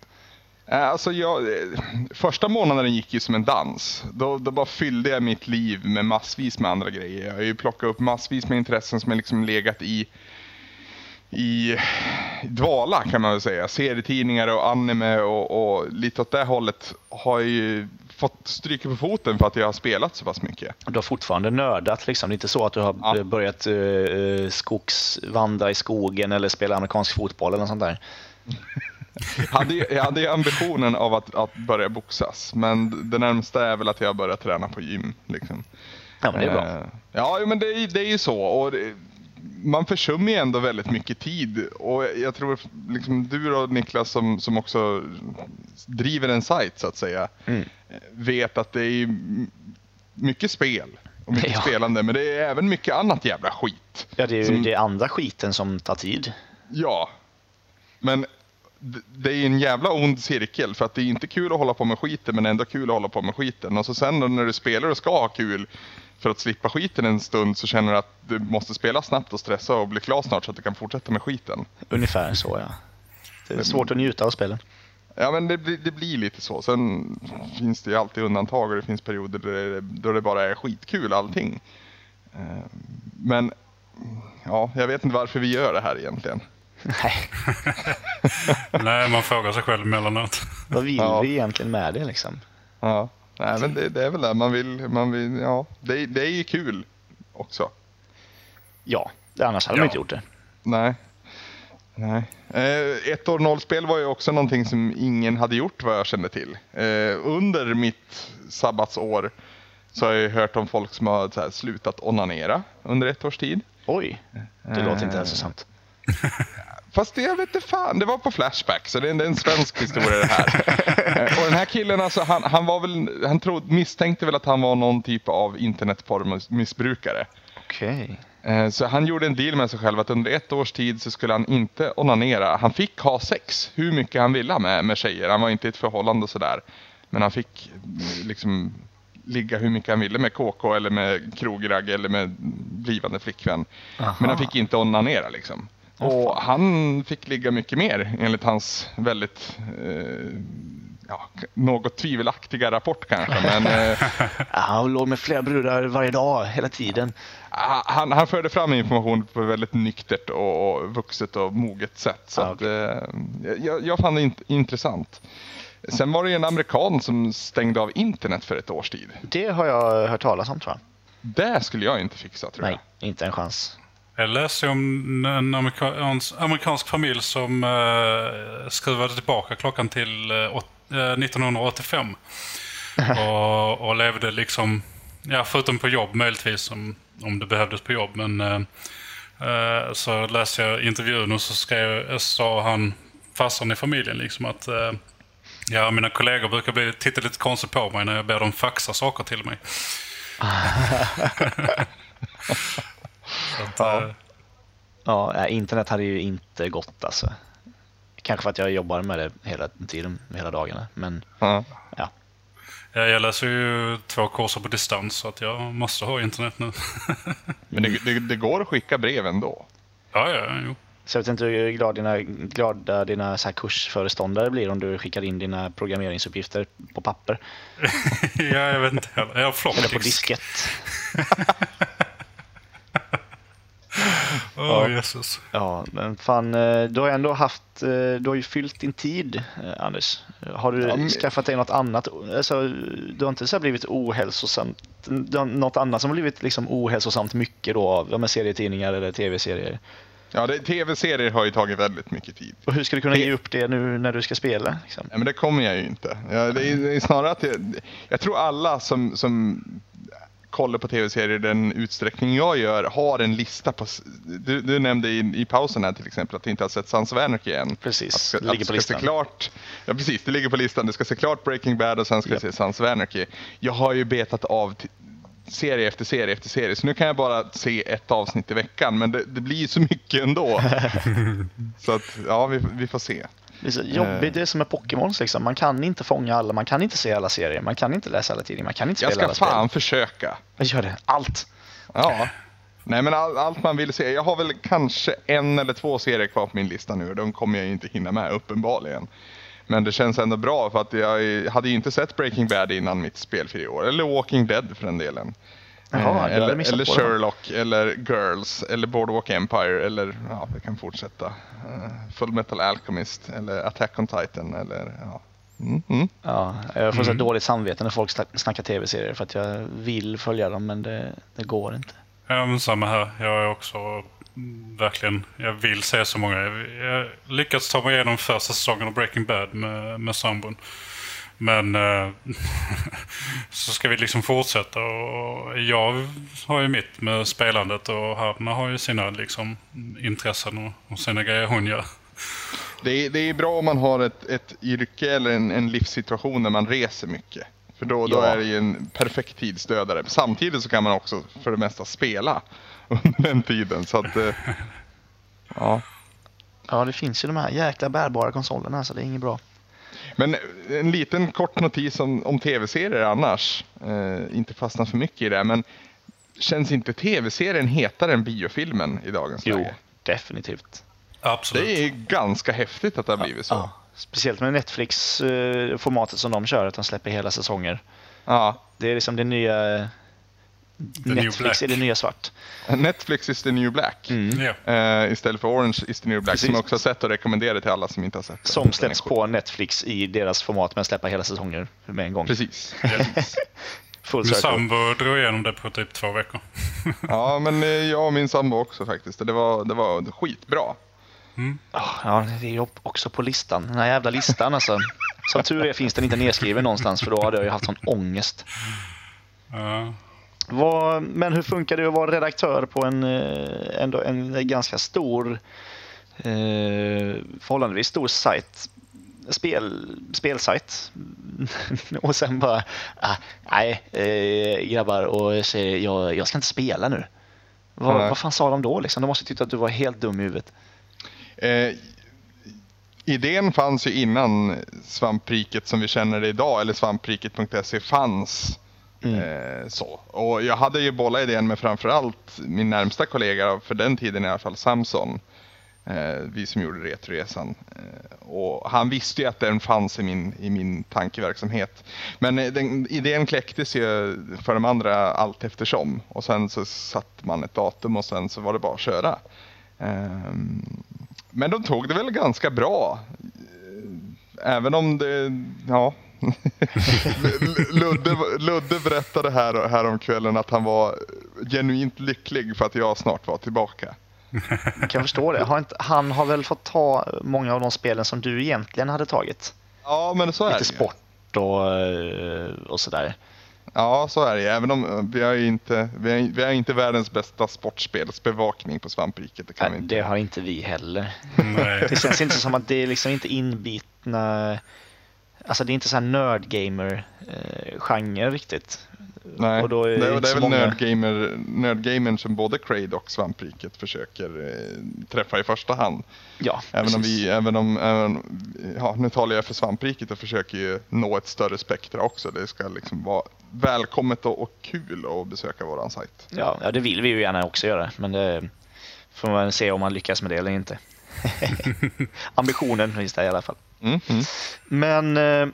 Eh, alltså jag, eh, första månaden gick ju som en dans. Då, då bara fyllde jag mitt liv med massvis med andra grejer. Jag har ju plockat upp massvis med intressen som jag liksom legat i i dvala kan man väl säga. Serietidningar och anime och, och lite åt det hållet har ju fått stryka på foten för att jag har spelat så pass mycket. Du har fortfarande nördat liksom? Det är inte så att du har ja. börjat uh, skogsvandra i skogen eller spela amerikansk fotboll eller något sånt där? jag, hade, jag hade ambitionen av att, att börja boxas, men det närmsta är väl att jag börjar träna på gym. Liksom. Ja, men det är bra. Uh, ja, men det, det är ju så. Och det, man försummar ju ändå väldigt mycket tid och jag tror liksom du då Niklas som, som också driver en sajt så att säga mm. vet att det är mycket spel och mycket ja. spelande men det är även mycket annat jävla skit. Ja det är ju som, det andra skiten som tar tid. Ja, men det är en jävla ond cirkel för att det är inte kul att hålla på med skiten men ändå kul att hålla på med skiten och så sen när du spelar och ska ha kul för att slippa skiten en stund så känner du att du måste spela snabbt och stressa och bli klar snart så att du kan fortsätta med skiten. Ungefär så ja. Det är svårt att njuta av spelen. Ja men det, det blir lite så. Sen finns det ju alltid undantag och det finns perioder då det, då det bara är skitkul allting. Eh, men ja, jag vet inte varför vi gör det här egentligen. Nej. Nej, man frågar sig själv emellanåt. Vad vill ja. vi egentligen med det liksom? Ja. Nej, men det, det, är väl det. Man vill, man vill, ja, det, det är ju kul också. Ja, annars hade ja. man inte gjort det. Nej. Nej. Eh, ett år nollspel var ju också någonting som ingen hade gjort vad jag kände till. Eh, under mitt sabbatsår så har jag hört om folk som har här, slutat onanera under ett års tid. Oj, det eh, låter inte hälsosamt. Fast det, jag vet inte fan, det var på Flashback så det är, en svensk historia det här. Eh, och den här killen alltså, han, han var väl, han trodde, misstänkte väl att han var någon typ av internetporrmissbrukare. Okej. Okay. Eh, så han gjorde en deal med sig själv att under ett års tid så skulle han inte onanera. Han fick ha sex hur mycket han ville med, med tjejer. Han var inte i ett förhållande sådär. Men han fick liksom ligga hur mycket han ville med KK eller med krogragg eller med blivande flickvän. Aha. Men han fick inte onanera liksom. Och han fick ligga mycket mer enligt hans väldigt eh, ja, något tvivelaktiga rapport kanske. Men, eh, han låg med flera brudar varje dag, hela tiden. Han, han förde fram information på ett väldigt nyktert och, och vuxet och moget sätt. Så ah, okay. att, eh, jag, jag fann det in, intressant. Sen var det en amerikan som stängde av internet för ett års tid. Det har jag hört talas om tror jag. Det skulle jag inte fixa tror jag. Nej, inte en chans. Jag läste om en amerika amerikansk familj som uh, skruvade tillbaka klockan till uh, 1985. och, och, levde liksom, ja, förutom på jobb möjligtvis om, om det behövdes på jobb. Men uh, så läste jag intervjun och så skrev, sa han, farsan i familjen, liksom att ja, mina kollegor brukar bli, titta lite konstigt på mig när jag ber dem faxa saker till mig. att, ja. Äh... ja, internet hade ju inte gått alltså. Kanske för att jag jobbar med det hela tiden, hela dagarna. Men ja. ja. Jag läser ju två kurser på distans så att jag måste ha internet nu. Men det, det, det, går att skicka brev ändå? Ja, ja, jo. Så jag vet inte hur glad dina, glada dina så här kursföreståndare blir om du skickar in dina programmeringsuppgifter på papper. ja, jag vet inte heller. Jag har Eller på diskett. Åh, oh, Jesus. Ja, men fan, eh, du har ändå haft, eh, du har ju fyllt din tid, eh, Anders. Har du ja, men... skaffat dig något annat? Alltså, du har inte så blivit ohälsosamt, något annat som har blivit liksom ohälsosamt mycket då av ja, serietidningar eller tv-serier? Ja, tv-serier har ju tagit väldigt mycket tid. Och hur ska du kunna ge upp det nu när du ska spela? Liksom? Ja, men det kommer jag ju inte. Ja, det, är, det är snarare att jag, jag tror alla som, som kollar på tv-serier i den utsträckning jag gör har en lista på... Du, du nämnde i, i pausen här till exempel att du inte har sett Sons of Anarchy än. Precis, att, det ligger på listan. Klart, ja precis, det ligger på listan. Du ska se klart Breaking Bad och sen ska yep. du se Sons of Anarchy. Jag har ju betat av serie efter serie efter serie. Så nu kan jag bara se ett avsnitt i veckan. Men det, det blir ju så mycket ändå. så att, ja, vi, vi får se. Det är så jobbigt, det är som med Pokémon liksom. Man kan inte fånga alla, man kan inte se alla serier, man kan inte läsa alla tidningar, man kan inte spela alla spel. Jag ska fan försöka. Jag gör det, allt. Ja. Nej men all, allt man vill se. Jag har väl kanske en eller två serier kvar på min lista nu och de kommer jag inte hinna med uppenbarligen. Men det känns ändå bra för att jag hade ju inte sett Breaking Bad innan mitt spelfria år. Eller Walking Dead för den delen. Jaha, eh, eller, eller Sherlock, det. eller Girls, eller Boardwalk Empire, eller ja, vi kan fortsätta. Uh, Full Metal Alchemist, eller Attack on Titan, eller ja. Mm, mm. Ja, jag får så mm. dåligt samvete när folk snackar tv-serier för att jag vill följa dem men det, det går inte. Ja, men samma här. Jag är också verkligen, jag vill se så många. Jag, jag lyckats ta mig igenom första säsongen av Breaking Bad med, med sambon. Men eh, så ska vi liksom fortsätta och jag har ju mitt med spelandet och Hanna har ju sina liksom, intressen och, och sina grejer hon gör. Det är, det är bra om man har ett, ett yrke eller en, en livssituation där man reser mycket. För då, då är det ju en perfekt tidsdödare. Samtidigt så kan man också för det mesta spela under den tiden. Så att, eh, ja. ja, det finns ju de här jäkla bärbara konsolerna så det är inget bra. Men en liten kort notis om, om tv-serier annars. Eh, inte fastna för mycket i det, men känns inte tv-serien hetare än biofilmen i dagens jo, läge? Jo, definitivt. Absolut. Det är ganska häftigt att det har blivit så. Ja, speciellt med Netflix-formatet som de kör, att de släpper hela säsonger. Ja. Det är liksom det nya The Netflix är det nya svart. Netflix is the new black. Mm. Uh, istället för Orange is the new black. Precis. Som jag också har sett och rekommenderar till alla som inte har sett. Som släpps på Netflix i deras format men släppa hela säsonger med en gång. Precis. Full min sambo drog igenom det på typ två veckor. ja, men eh, jag och min sambo också faktiskt. Det var, det var skitbra. Mm. Oh, ja, det är också på listan. Den här jävla listan alltså. Som tur är finns den inte nedskriven någonstans för då hade jag ju haft sån ångest. Uh. Vad, men hur funkar det att vara redaktör på en, eh, ändå en ganska stor, eh, förhållandevis stor sajt, spel, spelsajt och sen bara, ah, nej eh, grabbar och tjejer, jag, jag ska inte spela nu. Vad, vad fan sa de då liksom? De måste tycka att du var helt dum i huvudet. Eh, idén fanns ju innan svampriket som vi känner det idag, eller svampriket.se fanns. Mm. Eh, så. Och jag hade ju bollat idén med framförallt min närmsta kollega, för den tiden i alla fall, Samson. Eh, vi som gjorde Retroresan. Eh, och han visste ju att den fanns i min, i min tankeverksamhet. Men eh, den, idén kläcktes ju för de andra allt eftersom. Och sen så satte man ett datum och sen så var det bara att köra. Eh, men de tog det väl ganska bra. Eh, även om det, ja, Ludde, Ludde berättade här, här om kvällen att han var genuint lycklig för att jag snart var tillbaka. Jag kan förstå det. Har inte, han har väl fått ta många av de spelen som du egentligen hade tagit? Ja, men så är Lite det sport och, eh, och sådär. Ja, så är det Även om vi har inte, vi har, vi har inte världens bästa sportspelsbevakning på Svampriket. Det, kan Nej, inte. det har inte vi heller. Det känns inte som att det är liksom inte inbitna Alltså det är inte så här nördgamer-genre eh, riktigt. Nej, och då är det, det är väl många... nördgamer, nördgamern som både Craid och Svampriket försöker eh, träffa i första hand. Ja, även precis. om vi, även om, även, ja, nu talar jag för Svampriket och försöker ju nå ett större spektra också. Det ska liksom vara välkommet och, och kul att besöka våran sajt. Ja, ja, det vill vi ju gärna också göra, men det får man se om man lyckas med det eller inte. Ambitionen finns där i alla fall. Mm, mm. Men... Eh,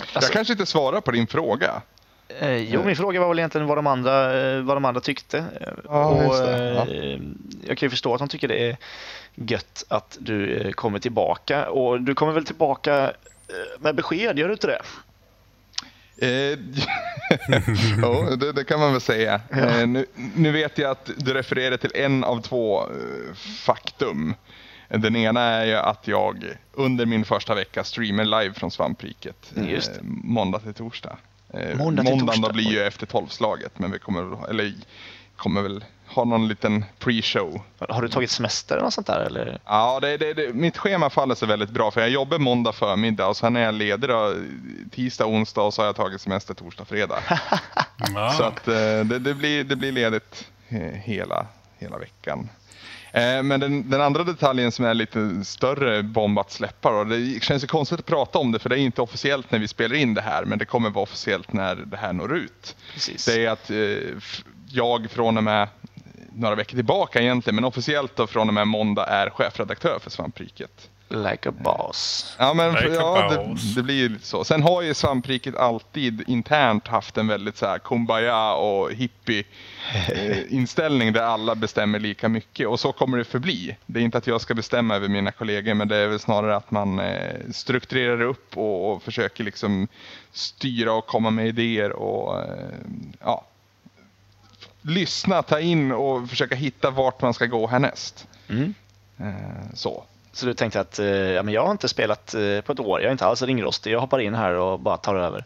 alltså, jag kanske inte svarar på din fråga. Eh, jo, min fråga var väl egentligen vad de andra, eh, vad de andra tyckte. Ja, och, ja. Jag kan ju förstå att de tycker det är gött att du eh, kommer tillbaka. Och du kommer väl tillbaka eh, med besked, gör du inte det? Eh, ja, det, det, kan man väl säga. Ja. Eh, nu, nu, vet jag att du refererar till en av två eh, faktum. Den ena är ju att jag under min första vecka streamar live från svampriket. Måndag till torsdag. Måndag måndagen då blir ju efter tolvslaget, men vi kommer, eller, kommer väl ha någon liten pre-show. Har du tagit semester eller något sånt där? Eller? Ja, det, det, det, mitt schema faller sig väldigt bra för jag jobbar måndag förmiddag och sen är jag ledig då, tisdag, onsdag och så har jag tagit semester torsdag, fredag. så att eh, det, blir, det blir ledigt hela, hela veckan. Eh, men den, den, andra detaljen som är lite större bomb att släppa då, det känns ju konstigt att prata om det för det är inte officiellt när vi spelar in det här men det kommer vara officiellt när det här når ut. Precis. Det är att jag från och med några veckor tillbaka egentligen, men officiellt då från och med måndag är chefredaktör för Svampriket. Like a boss. Ja, men like ja, det, det, blir lite så. Sen har ju Svampriket alltid internt haft en väldigt så här kumbaya och hippie eh, inställning där alla bestämmer lika mycket och så kommer det förbli. Det är inte att jag ska bestämma över mina kollegor men det är väl snarare att man eh, strukturerar upp och, och försöker liksom styra och komma med idéer och eh, ja, lyssna, ta in och försöka hitta vart man ska gå härnäst. Mm. Eh, så. Så du tänkte att eh, ja, men jag har inte spelat eh, på ett år, jag är inte alls ringrostig, jag hoppar in här och bara tar över.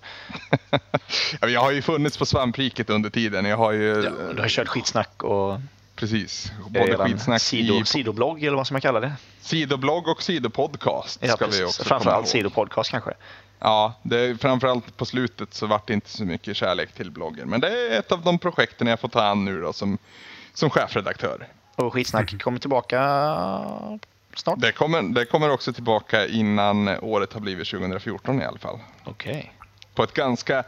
jag har ju funnits på svampriket under tiden. Jag har ju, ja, du har kört skitsnack och Precis, både skitsnack sido, i... Sidoblogg eller vad ska man kalla det? Sidoblogg och sidopodcast. Ja, ska vi också Framförallt sidopodcast kanske. Ja, det, framförallt på slutet så vart det inte så mycket kärlek till bloggen. Men det är ett av de projekten jag får ta an nu då som, som chefredaktör. Och skitsnack kommer tillbaka snart? Det kommer, det kommer också tillbaka innan året har blivit 2014 i alla fall. Okej. Okay. På ett ganska,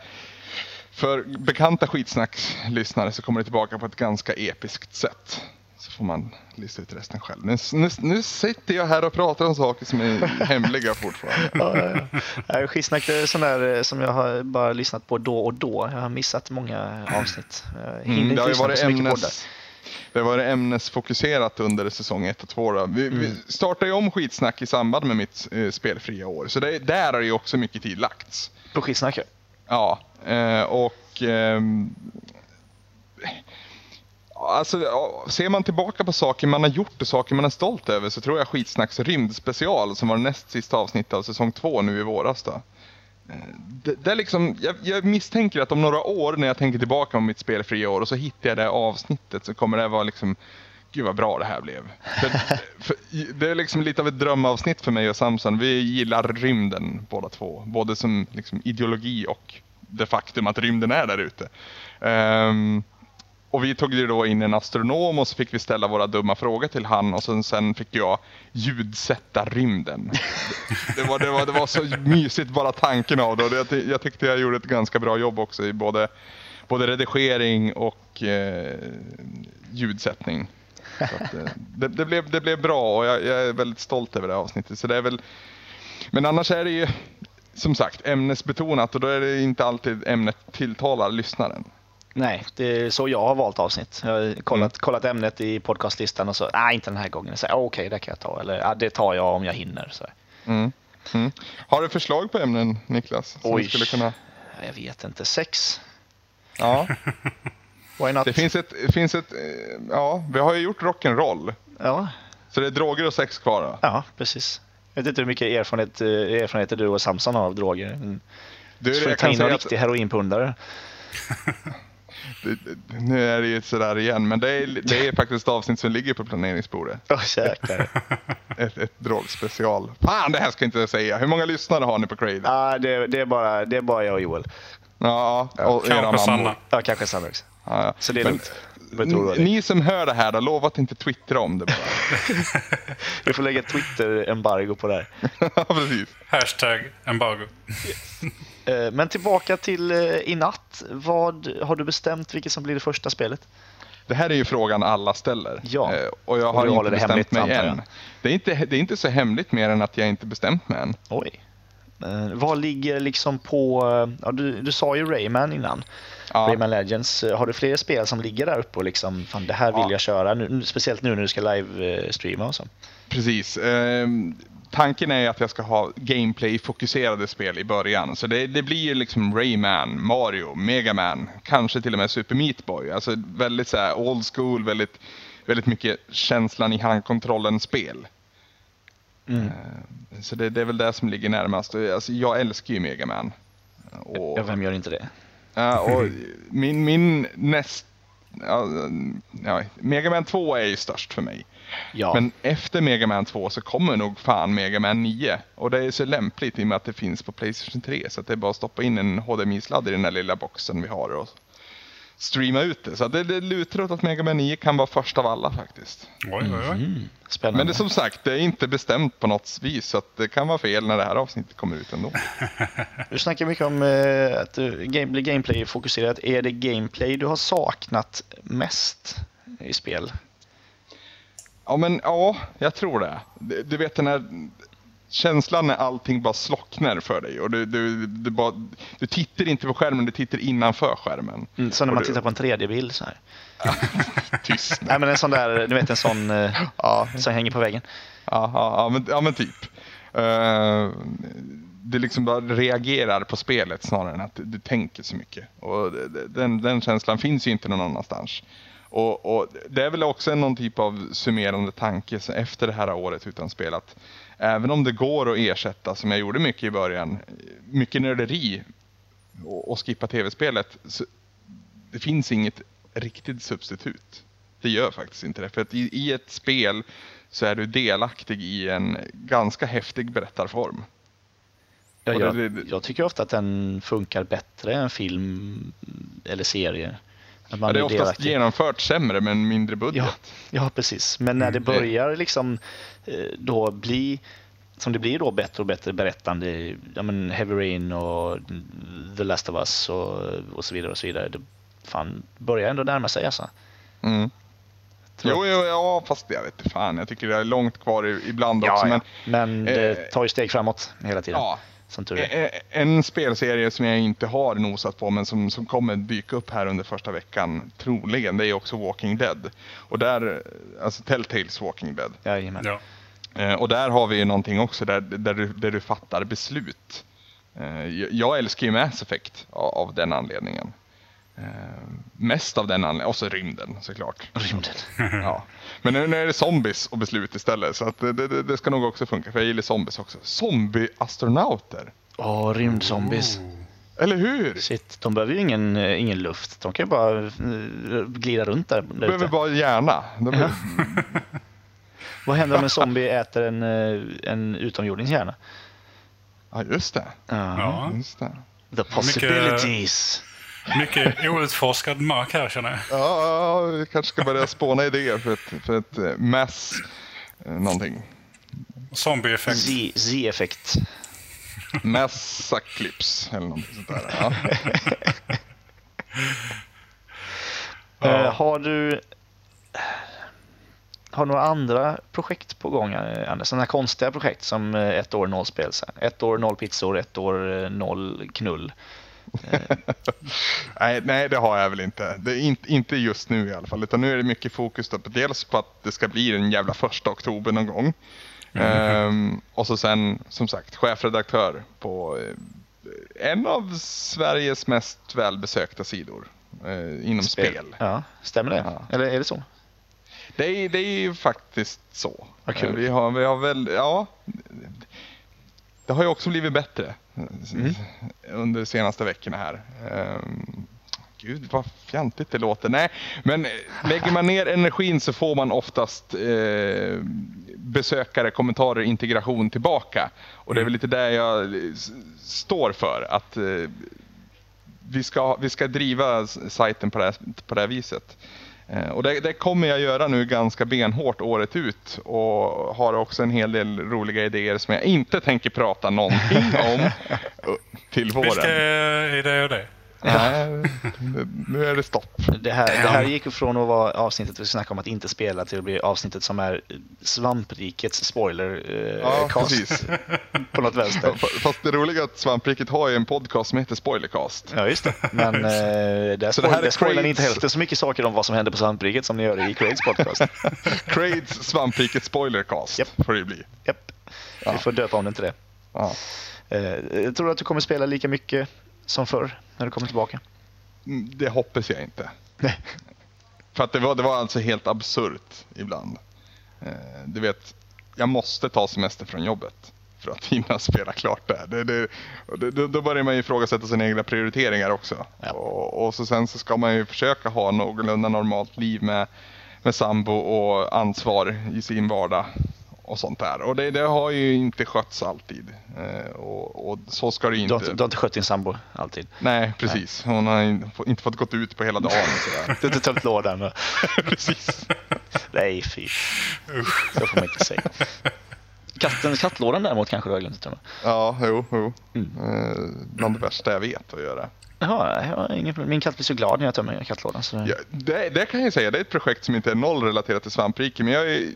för bekanta skitsnackslyssnare så kommer det tillbaka på ett ganska episkt sätt får man lista ut resten själv. Nu, nu, nu sitter jag här och pratar om saker som är hemliga fortfarande. ja, ja. Skitsnack är sån där eh, som jag har bara lyssnat på då och då. Jag har missat många avsnitt. Mm, det har ju varit ämnes, det har varit ämnesfokuserat under säsong 1 och 2. Vi, mm. vi startade ju om skitsnack i samband med mitt eh, spelfria år. Så det, där har ju också mycket tid lagts. På skitsnack? Ja, eh, och eh, Alltså, ser man tillbaka på saker man har gjort och saker man är stolt över så tror jag Skitsnacks rymdspecial som var näst sista avsnittet av säsong två nu i våras då. Det, det är liksom, jag, jag, misstänker att om några år när jag tänker tillbaka på mitt spelfria år och så hittar jag det avsnittet så kommer det vara liksom Gud vad bra det här blev. För, för, det är liksom lite av ett drömavsnitt för mig och Samson. Vi gillar rymden båda två. Både som liksom ideologi och det faktum att rymden är där ute. Um, och vi tog ju då in en astronom och så fick vi ställa våra dumma frågor till han och sen, sen fick jag ljudsätta rymden. Det, var, det, var, det var så mysigt bara tanken av det och det, jag tyckte jag gjorde ett ganska bra jobb också i både, både redigering och eh, ljudsättning. Att, eh, det, det, blev, det blev bra och jag, jag, är väldigt stolt över det här avsnittet. Så det är väl, men annars är det ju som sagt ämnesbetonat och då är det inte alltid ämnet tilltalar lyssnaren. Nej, det är så jag har valt avsnitt. Jag har kollat, mm. kollat ämnet i podcastlistan och så, nej inte den här gången. Okej, okay, det kan jag ta. Eller det tar jag om jag hinner. Så. Mm. Mm. Har du förslag på ämnen Niklas? Som Oj, skulle kunna... jag vet inte. Sex? Ja. Det finns ett, finns ett, eh, ja, vi har ju gjort rock'n'roll. Ja. Så det är droger och sex kvar då? Ja, precis. Jag vet inte hur mycket erfarenhet, eh, erfarenheter du och Samson har av droger. Du, så får ta in någon riktig heroinpundare. nu är det ju sådär igen, men det är, det är faktiskt ett avsnitt som ligger på planeringsbordet. Oh, ett, ett drogspecial. Fan, det här ska jag inte säga. Hur många lyssnare har ni på Crave? Ah, det, det, är bara, det är bara jag och Joel. Ja, och ja, era Sanna. Ja, kanske Sanna också. Ja, ja. Så det är lugnt. Ni som hör det här, då, lova att inte twittra om det bara. Vi får lägga Twitter-embargo på det här. ja, precis. Hashtag embargo. Eh, men tillbaka till eh, i natt. Vad Har du bestämt vilket som blir det första spelet? Det här är ju frågan alla ställer. Ja. Eh, och jag har inte bestämt hemligt, mig än. Det är, inte, det är inte så hemligt mer än att jag inte bestämt mig än. Oj. Vad ligger liksom på... Ja, du, du sa ju Rayman innan. Ja. Rayman Legends. Har du fler spel som ligger där uppe och liksom, fan det här vill ja. jag köra, nu, speciellt nu när du ska live-streama och så? Precis. Tanken är att jag ska ha gameplay-fokuserade spel i början. Så det, det blir liksom Rayman, Mario, Mega Man, kanske till och med Super Meat Boy. Alltså väldigt så här old school, väldigt, väldigt mycket känslan i handkontrollen-spel. Mm. Eh, så det, det, är väl det som ligger närmast. Alltså, jag älskar ju Mega Man. Och... Ja, vem gör inte det? Ja, och min, min näst... Ja, ja, Mega Man 2 är ju störst för mig. Ja. Men efter Mega Man 2 så kommer nog fan Mega Man 9. Och det är så lämpligt i och med att det finns på Playstation 3. Så att det är bara att stoppa in en HDMI-sladd i den där lilla boxen vi har och streama ut det. Så det, det lutar åt att Mega Man 9 kan vara först av alla faktiskt. Oj, oj, oj. Mm, spännande. Men det är som sagt, det är inte bestämt på något vis. Så att det kan vara fel när det här avsnittet kommer ut ändå. Du snackar mycket om eh, att du game, gameplay-fokuserat. Är det gameplay du har saknat mest i spel? Ja, men ja, jag tror det. Du, du vet den här känslan när allting bara slocknar för dig. Och du, du, du, bara, du tittar inte på skärmen, du tittar innanför skärmen. Mm, som när man du- tittar på en 3D-bild så här. Tyst. Nej men en sån där, du vet en sån, eh, ja, som hänger på väggen. Ja, ja, ja, men, ja men typ. Uh, du liksom bara reagerar på spelet snarare än att du, tänker så mycket. Och den, den känslan finns ju inte någon annanstans. Och, och det är väl också någon typ av summerande tanke efter det här året utan spel att även om det går att ersätta, som jag gjorde mycket i början, mycket nörderi och, och skippa tv-spelet, det finns inget riktigt substitut. Det gör faktiskt inte det. För att i, i ett spel så är du delaktig i en ganska häftig berättarform. Ja, jag, jag tycker ofta att den funkar bättre än film eller serie. Att man Ja, det är oftast delaktig. genomfört sämre med en mindre budget. Ja, ja, precis. Men när det Mm. börjar liksom eh, då bli som det blir då bättre och bättre berättande, ja men Heavy Rain och The Last of Us och, och så vidare och så vidare. Det fan, börjar ändå närma sig alltså. Mm. Jo, jo, ja, fast jag vet fan. Jag tycker det är långt kvar ibland också. Ja, Men men det eh, tar ju steg framåt hela tiden. ja, Som tur är. En spelserie som jag inte har nosat på men som, som kommer dyka upp här under första veckan troligen det är också Walking Dead. Och där, alltså Telltales Walking Dead. Jajamän. Ja. Och där har vi ju någonting också där, där, du, där du fattar beslut. Jag- älskar ju Mass Effect av den anledningen. Eh, mest av den anledningen, och så rymden såklart. Rymden. Ja. Men nu, är det zombies och beslut istället så att det, det, det ska nog också funka för jag gillar zombies också. Zombie-astronauter! Åh, rymdzombies. Eller hur? Shit, de behöver ju ingen, eh, ingen luft. De kan ju bara eh, glida runt där, De behöver bara hjärna. Behöver, Vad händer om en zombie äter en, en utomjordings hjärna? ja, just det. Ja. Ja. Just det. The possibilities. Mycket outforskad mark här känner jag. Ja, ja, vi kanske ska börja spåna idéer för ett, för ett eh, mass eh, någonting. Zombie-effekt. Z-effekt. Massa clips eller någonting sånt där. Ja. Eh, har du har du några andra projekt på gång, Anders? Sådana här konstiga projekt som ett år noll spel. Ett år noll pizzor, ett år noll knull. Nej, nej, det har jag väl inte. Det är inte, inte just nu i alla fall. Utan nu är det mycket fokus då på dels på att det ska bli den jävla första oktober någon gång. Ehm, och så sen, som sagt, chefredaktör på eh, en av Sveriges mest välbesökta sidor eh, inom spel. Ja, stämmer det? Ja. Eller är det så? Det är, det är ju faktiskt så. Kul. Eh, Vi har, vi har väl, ja. Det har ju också blivit bättre Mm. under de senaste veckorna här. Ehm, Gud vad fjantigt det låter. Nej, men lägger man ner energin så får man oftast eh, besökare, kommentarer, integration tillbaka. Och det är väl lite där jag står för. Att eh, vi, ska, vi ska driva sajten på det här, på det här viset. Eh, Och det, det kommer jag göra nu ganska benhårt året ut och har också en hel del roliga idéer som jag inte tänker prata någonting om till Vilka våren. är det och det? Nej, nu är det stopp. Det här, det här gick ifrån att vara avsnittet vi snackade om att inte spela till att bli avsnittet som är svamprikets spoiler eh, Ja, cast precis. på något vänster. Fast det roliga är att Svampriket har ju en podcast som heter Spoilercast. Ja, just det. Men eh, där, Så det här där spoilar ni inte hälften så mycket saker om vad som händer på svampriket som ni gör i Craigs podcast. Crades Svampriket Spoilercast Japp. får det bli. Japp. Vi får döpa om den till det. Ja. Eh, tror du att du kommer spela lika mycket som förr när du kommer tillbaka? Mm, Det hoppas jag inte. Nej. För att det var, det var alltså helt absurt ibland. Eh, du vet, jag måste ta semester från jobbet. för att hinna spela klart det. det, det, det då börjar man ju ifrågasätta sina egna prioriteringar också. Ja. Och, och, så sen så ska man ju försöka ha någorlunda normalt liv med, med sambo och ansvar i sin vardag och sånt där. Och det, det har ju inte skötts alltid. Eh, och, och, så ska det inte. Du har, du har inte skött din sambo alltid? Nej, precis. Nej. Hon har inte fått gått ut på hela dagen. du har inte tömt lådan? precis. Nej, fy. Så får man inte säga. Katten, kattlådan däremot kanske du har glömt att Ja, jo, jo. Mm. Eh, bland det värsta jag vet att göra. Jaha, jag har ingen problem. Min katt blir så glad när jag tömmer kattlådan. Så... Ja, det, det, kan jag säga, det är ett projekt som inte är noll relaterat till svampriket. Men jag är,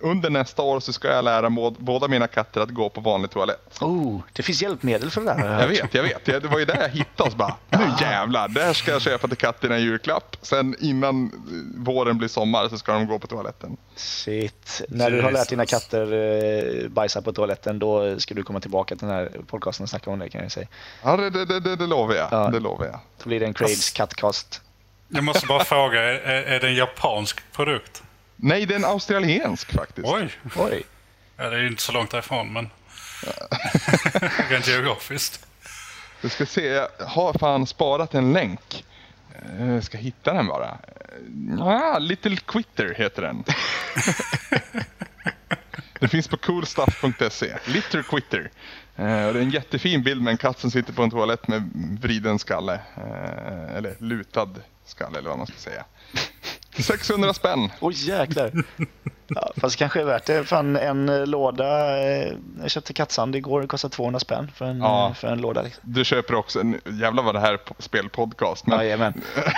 under nästa år så ska jag lära må, båda mina katter att gå på vanlig toalett. Oh, det finns hjälpmedel för det där. Jag, vet, jag vet. Det var ju där jag hittade oss bara. Nu jävlar, det här ska jag köpa till katterna i julklapp. Sen innan våren blir sommar så ska de gå på toaletten. Shit. När du har lärt dina katter eh, bajsa på toaletten då ska du komma tillbaka till den här podcasten och snacka om det kan jag säga. Ja, det, det, det, det lovar jag. Ja. Det lovar jag. Då blir det en Craigs kattcast. Jag måste bara fråga, är, är det en japansk produkt? Nej, det är en australiensk faktiskt. Oj! Oj. Ja, det är ju inte så långt därifrån, men rent geografiskt. Du ska se, jag har fan sparat en länk. Jag eh, ska hitta den bara. Ah, Little Quitter heter den. den finns på coolstuff.se. Little Quitter. Eh, det är en jättefin bild med en katt som sitter på en toalett med vriden skalle. Eh, eller lutad skalle eller vad man ska säga. 600 spänn. Oj oh, jäklar. Ja, fast det kanske är värt det. Fan, en låda. Eh, jag köpte kattsand igår. Det kostar 200 spänn för en, ja, för en låda. Liksom. Du köper också, jävlar vad det här är spelpodcast. Men ja,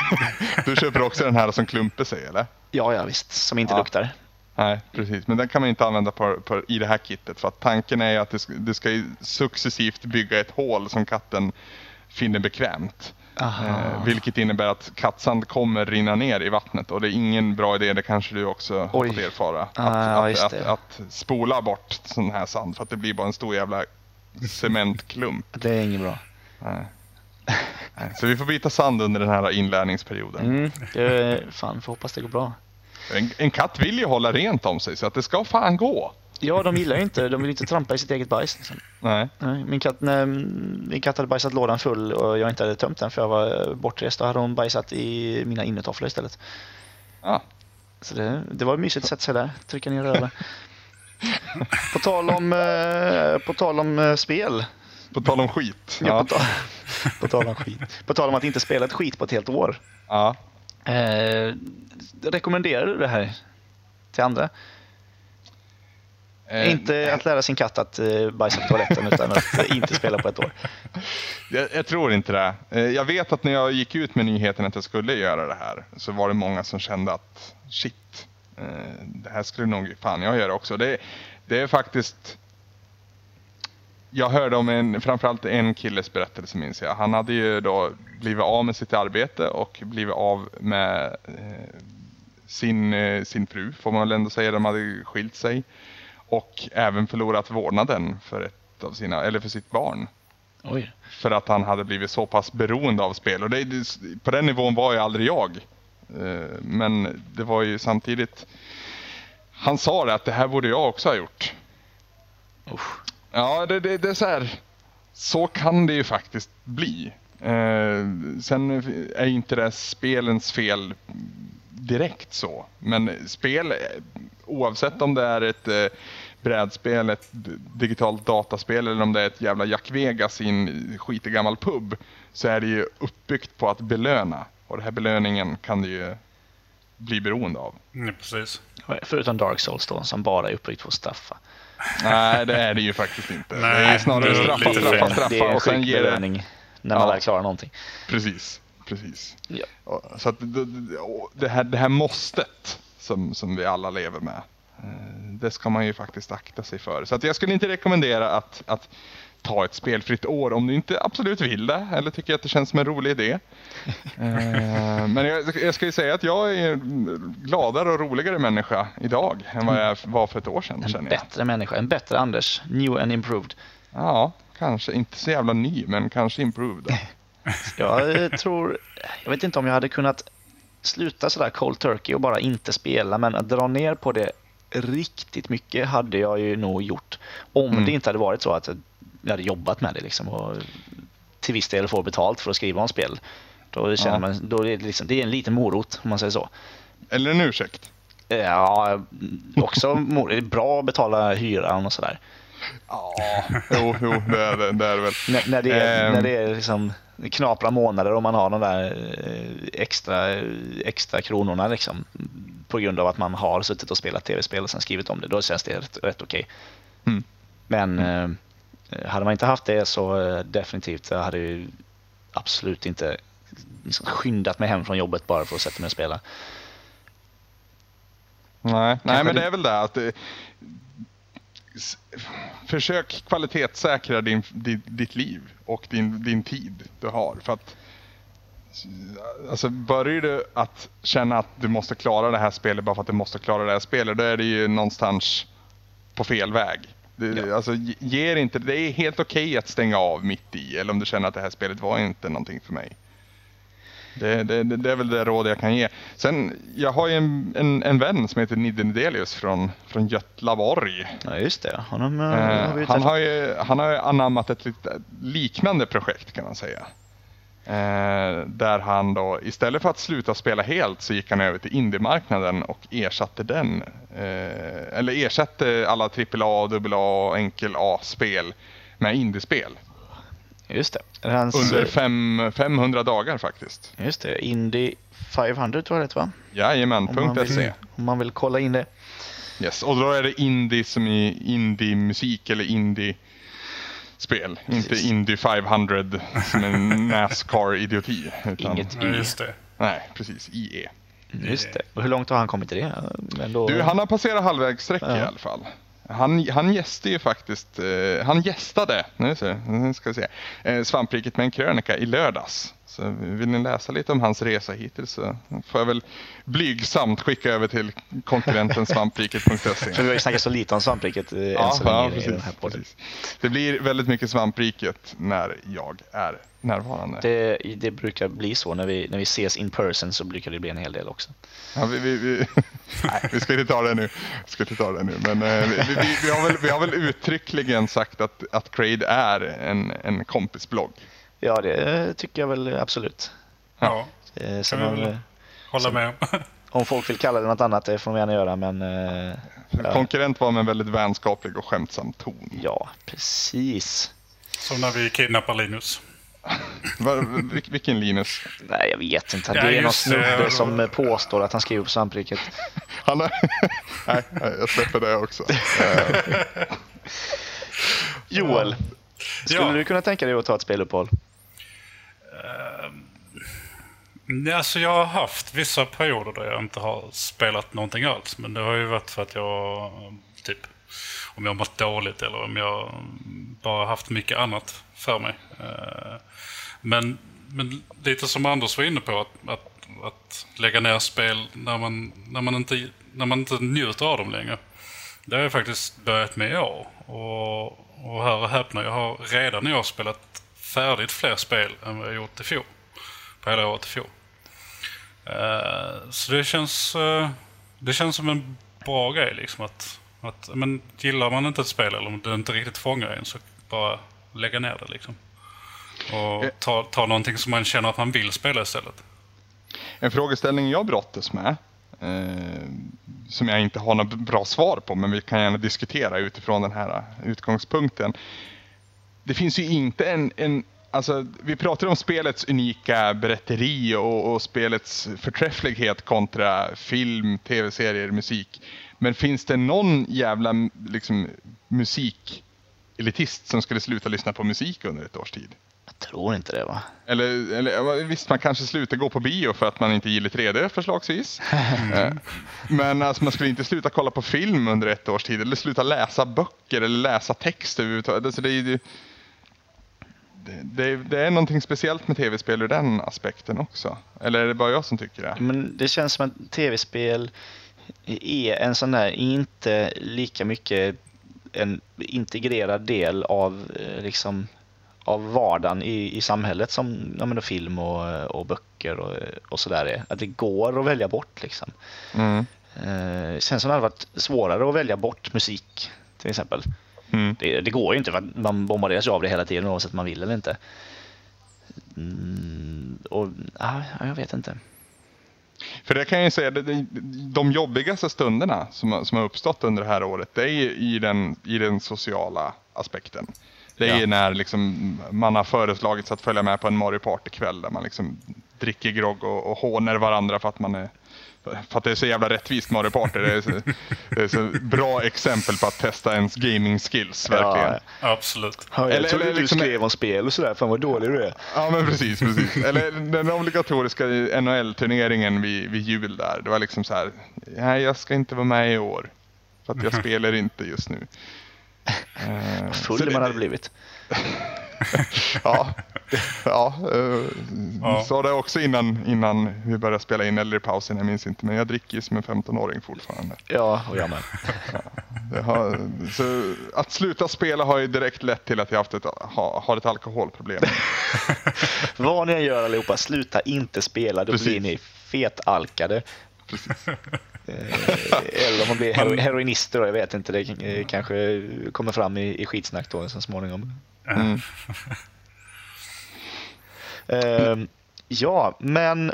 du köper också den här som klumpar sig eller? Ja, ja visst. Som inte ja. luktar. Nej, precis. Men den kan man inte använda på, på, i det här kittet. För att tanken är att du ska, du ska successivt bygga ett hål som katten finner bekvämt. Eh, vilket innebär att kattsand kommer rinna ner i vattnet och det är ingen bra idé, det kanske du också har fått erfara. Att, ah, att, att, att, spola bort sån här sand för att det blir bara en stor jävla cementklump. Det är inget bra. Nej. Så vi får byta sand under den här inlärningsperioden. Mm, det, fan, får hoppas det går bra. En, en katt vill ju hålla rent om sig så att det ska fan gå. Ja, de gillar ju inte, de vill inte trampa i sitt eget bajs. Liksom. Nej. Nej. Min, katt, när min katt hade bajsat lådan full och jag inte hade tömt den för jag var bortrest, då hade hon bajsat i mina innertofflor istället. Ja. Så det, det var ett mysigt sätt där, trycka ner röven. på tal om, eh, på tal om eh, spel. På tal om skit. Ja, På, tal, på tal om skit. På tal om att inte spela ett skit på ett helt år. Ja. Eh, rekommenderar du det här till andra? Eh, inte att lära sin katt att eh, bajsa på toaletten utan att inte spela på ett år. Jag, jag, tror inte det. Eh, jag vet att när jag gick ut med nyheten att jag skulle göra det här så var det många som kände att shit, eh, det här skulle nog fan jag göra också. Det, det är faktiskt jag hörde om en, framförallt en killes berättelse minns jag. Han hade ju då blivit av med sitt arbete och blivit av med eh, sin, eh, sin fru får man väl ändå säga. De hade skilt sig. Och även förlorat vårdnaden för, ett av sina, eller för sitt barn. Oj. För att han hade blivit så pass beroende av spel. Och det, på den nivån var ju aldrig jag. Eh, men det var ju samtidigt... Han sa det att det här borde jag också ha gjort. Usch. Ja, det, det, det är så här. Så kan det ju faktiskt bli. Eh, sen är inte det spelens fel direkt så. Men spel, oavsett om det är ett eh, brädspel, ett digitalt dataspel eller om det är ett jävla Jack Vegas i en skitig gammal pub så är det ju uppbyggt på att belöna. Och den här belöningen kan du ju bli beroende av. Mm, precis. Förutom Dark Souls då, som bara är uppbyggt på att straffa. Nej, det är det ju faktiskt inte. Nej, det är snarare straffa, straffa, straffa och sen ger det... när man ja, väl klarar någonting. Precis, precis. Ja. Så att det här, det här måstet som, som vi alla lever med. Eh, det ska man ju faktiskt akta sig för. Så att jag skulle inte rekommendera att, att ta ett spelfritt år om du inte absolut vill det eller tycker att det känns som en rolig idé. Eh, men jag, jag ska ju säga att jag är en gladare och roligare människa idag än vad jag var för ett år sedan. En bättre människa, en bättre Anders. New and improved. Ja, kanske inte så jävla ny men kanske improved. jag tror, jag vet inte om jag hade kunnat sluta sådär cold turkey och bara inte spela men att dra ner på det riktigt mycket hade jag ju nog gjort om mm. det inte hade varit så att jag hade jobbat med det liksom och till viss del får betalt för att skriva om spel. Då känner ja. man, då är det, liksom, det är en liten morot om man säger så. Eller en ursäkt. Ja, också det är bra att betala hyran och sådär. Ja, jo, jo det, är det, det är väl. N när det är, um, när det är liksom knapra månader och man har de där eh, extra, extra kronorna liksom, på grund av att man har suttit och spelat tv-spel och sen skrivit om det, då känns det rätt, rätt okej. Okay. Mm. Men mm. Eh, hade man inte haft det så eh, definitivt hade jag absolut inte liksom skyndat mig hem från jobbet bara för att sätta mig och spela. Nej, nej men det är väl det att försök kvalitetssäkra din, din, ditt liv och din, din tid du har. För att Alltså börjar du att känna att du måste klara det här spelet bara för att du måste klara det här spelet, då är det ju någonstans på fel väg. Det, ja. alltså, ger inte, det är helt okej okay att stänga av mitt i, eller om du känner att det här spelet var inte någonting för mig. Det, det, det, är väl det råd jag kan ge. Sen, jag har ju en, en, en vän som heter Nidde Nidelius från, från Götlaborg. Ja, just det. Honom, eh, har han, har ju, han har ju anammat ett lite liknande projekt kan man säga. Eh, där han då, istället för att sluta spela helt så gick han över till indiemarknaden och ersatte den. Eh, eller ersatte alla AAA, AA och enkel A-spel med indiespel. Just det. Hans... Under fem, 500 dagar faktiskt. Just det. Indie 500 tror jag det va? Jajamän, .se. Om man vill kolla in det. Yes, och då är det indie som i indie-musik eller indie spel. Inte Indy 500 som en Nascar-idioti. Inget I. Just det. Nej, precis. IE. Just det. Och hur långt har han kommit i det? Då... Du, han har passerat halvvägssträck ja. i alla fall. Han, han gästade ju faktiskt, eh, han gästade, nu ska vi se, eh, Svampriket med en krönika i lördags. Så vill ni läsa lite om hans resa hittills så får jag väl blygsamt skicka över till konkurrenten svampriket.se. För vi har ju snackat så lite om svampriket eh, ja, än så ja, precis, i den här podden. Precis. Det blir väldigt mycket svampriket när jag är närvarande. Det, det brukar bli så när vi, när vi ses in person så brukar det bli en hel del också. Ja, vi, vi, vi, vi ska inte ta det nu. Vi ska inte ta det nu. Men eh, vi, har väl, vi har väl uttryckligen sagt att, att Crade är en, en kompisblogg. Ja, det tycker jag väl absolut. Ja, eh, sen kan vi hålla med om. folk vill kalla det något annat, det får de gärna göra. Men, eh, ja. Konkurrent var med en väldigt vänskaplig och skämtsam ton. Ja, precis. Som när vi kidnappar Linus. vilken Linus? Nej, jag vet inte. Ja, det är någon snubbe som påstår att han skriver på svampriket. Han är... Nej, jag släpper det också. Joel, skulle ja. du kunna tänka dig att ta ett speluppehåll? Uh, alltså jag har haft vissa perioder där jag inte har spelat någonting alls. Men det har ju varit för att jag, typ, om jag har mått dåligt eller om jag bara haft mycket annat för mig. Uh, men, men lite som Anders var inne på, att, att, att lägga ner spel när man, när, man inte, när man inte njuter av dem längre. Det har jag faktiskt börjat med i år. Och, och hör och häpna, jag har redan i år spelat färdigt fler spel än vad jag gjort i fjol. På hela året i fjol. Uh, så det känns, uh, det känns som en bra grej liksom att, att men gillar man inte ett spel eller om det inte riktigt fångar en så bara lägga ner det liksom. Och ta, ta någonting som man känner att man vill spela istället. En frågeställning jag brottas med, eh, som jag inte har något bra svar på, men vi kan gärna diskutera utifrån den här utgångspunkten. Det finns ju inte en, en Alltså, vi pratar om spelets unika berätteri och, och spelets förträfflighet kontra film, tv-serier, musik. Men finns det någon jävla liksom, musikelitist som skulle sluta lyssna på musik under ett års tid? tror inte det va? Eller, eller visst, man kanske slutar gå på bio för att man inte gillar 3D förslagsvis. Eh, men alltså, man skulle inte sluta kolla på film under ett års tid eller sluta läsa böcker eller läsa text överhuvudtaget. Alltså, det, är, det, det, det är någonting speciellt med tv-spel ur den aspekten också. Eller är det bara jag som tycker det? Men det känns som att tv-spel är en sån där, inte lika mycket en integrerad del av eh, liksom av vardagen i, i samhället som ja, men film och, och böcker och, och sådär är. Att det går att välja bort liksom. Mm. Eh, sen som det hade varit svårare att välja bort musik till exempel. Mm. Det, det, går ju inte man bombarderas av det hela tiden oavsett om man vill eller inte. Mm, och ja, Jag vet inte. För det kan jag ju säga, de jobbigaste stunderna som, som har uppstått under det här året, det är i den, i den sociala aspekten. Det är ja. när liksom man har föreslagits att följa med på en Mario Party-kväll där man liksom dricker grogg och, och håner varandra för att man är för att det är så jävla rättvist Mario Party. Det är så, det är så bra exempel på att testa ens gaming skills verkligen. Ja, absolut. Ja, jag eller, trodde eller, du liksom, skrev om spel och sådär. Fan vad dålig du är. Ja men precis, precis. Eller den obligatoriska NHL-turneringen vid, vid jul där. Det var liksom så här. Nej jag ska inte vara med i år. För att jag spelar inte just nu. Vad full man hade blivit. ja, ja, uh, ja. sa det också innan, innan vi började spela in eller i pausen, jag minns inte. Men jag dricker ju som en 15-åring fortfarande. Ja, och jag med. Ja, har, så att sluta spela har ju direkt lett till att jag haft ett, ha, har ett alkoholproblem. Vad ni än gör allihopa, sluta inte spela. Då Precis. blir ni fetalkade. Precis. Eh, eller om man blir hero heroinister, då, jag vet inte. Det kanske kommer fram i, i skitsnack då så småningom. Mm. Uh, ja, men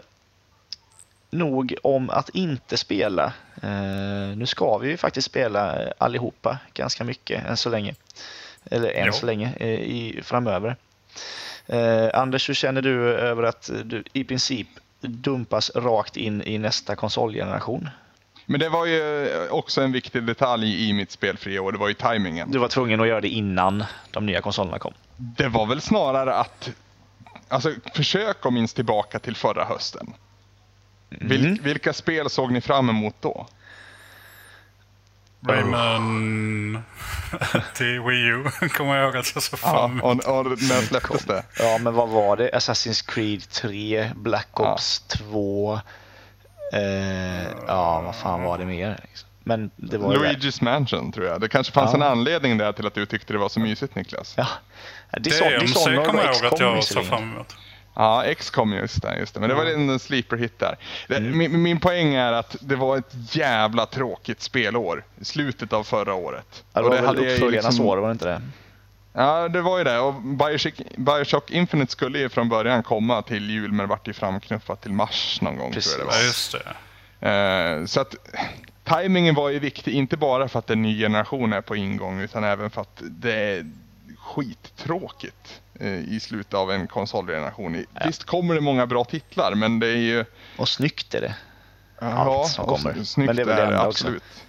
nog om att inte spela. Uh, nu ska vi ju faktiskt spela allihopa ganska mycket än så länge. Eller än jo. så länge uh, i, framöver. Uh, Anders, hur känner du över att du i princip dumpas rakt in i nästa konsolgeneration? Men det var ju också en viktig detalj i mitt spelfria år, det var ju tajmingen. Du var tvungen att göra det innan de nya konsolerna kom? Det var väl snarare att, alltså försök att minns tillbaka till förra hösten. Mm. Vil, vilka spel såg ni fram emot då? Rayman till Wii U kommer jag ihåg att jag såg fram emot. Ja, och, och när släpptes det? Ja, men vad var det? Assassin's Creed 3, Black Ops ja. 2, Eh, ja, vad fan var det mer? Liksom? Men det var Luigi's Mansion tror jag. Det kanske fanns ja. en anledning där till att du tyckte det var så mysigt Niklas. Ja, Dishonored kommer jag ihåg att jag såg fram emot. Ja, X-com just det, just det. Men det var en sleeper hit där. Mm. Min, min, poäng är att det var ett jävla tråkigt spelår i slutet av förra året. Ja, det var och det väl uppföljarnas liksom... år, var det inte det? Ja, det var ju det. Och Bioshock, Bioshock Infinite skulle ju från början komma till jul, men vart ju framknuffat till mars någon gång. Precis. Tror jag det var. Ja, just det. Uh, så att tajmingen var ju viktig, inte bara för att en ny generation är på ingång, utan även för att det är skittråkigt uh, i slutet av en konsolgeneration. Ja. Visst kommer det många bra titlar, men det är ju... Och snyggt är det. Ja, Allt som kommer. snyggt men det är, väl är det, absolut. Också.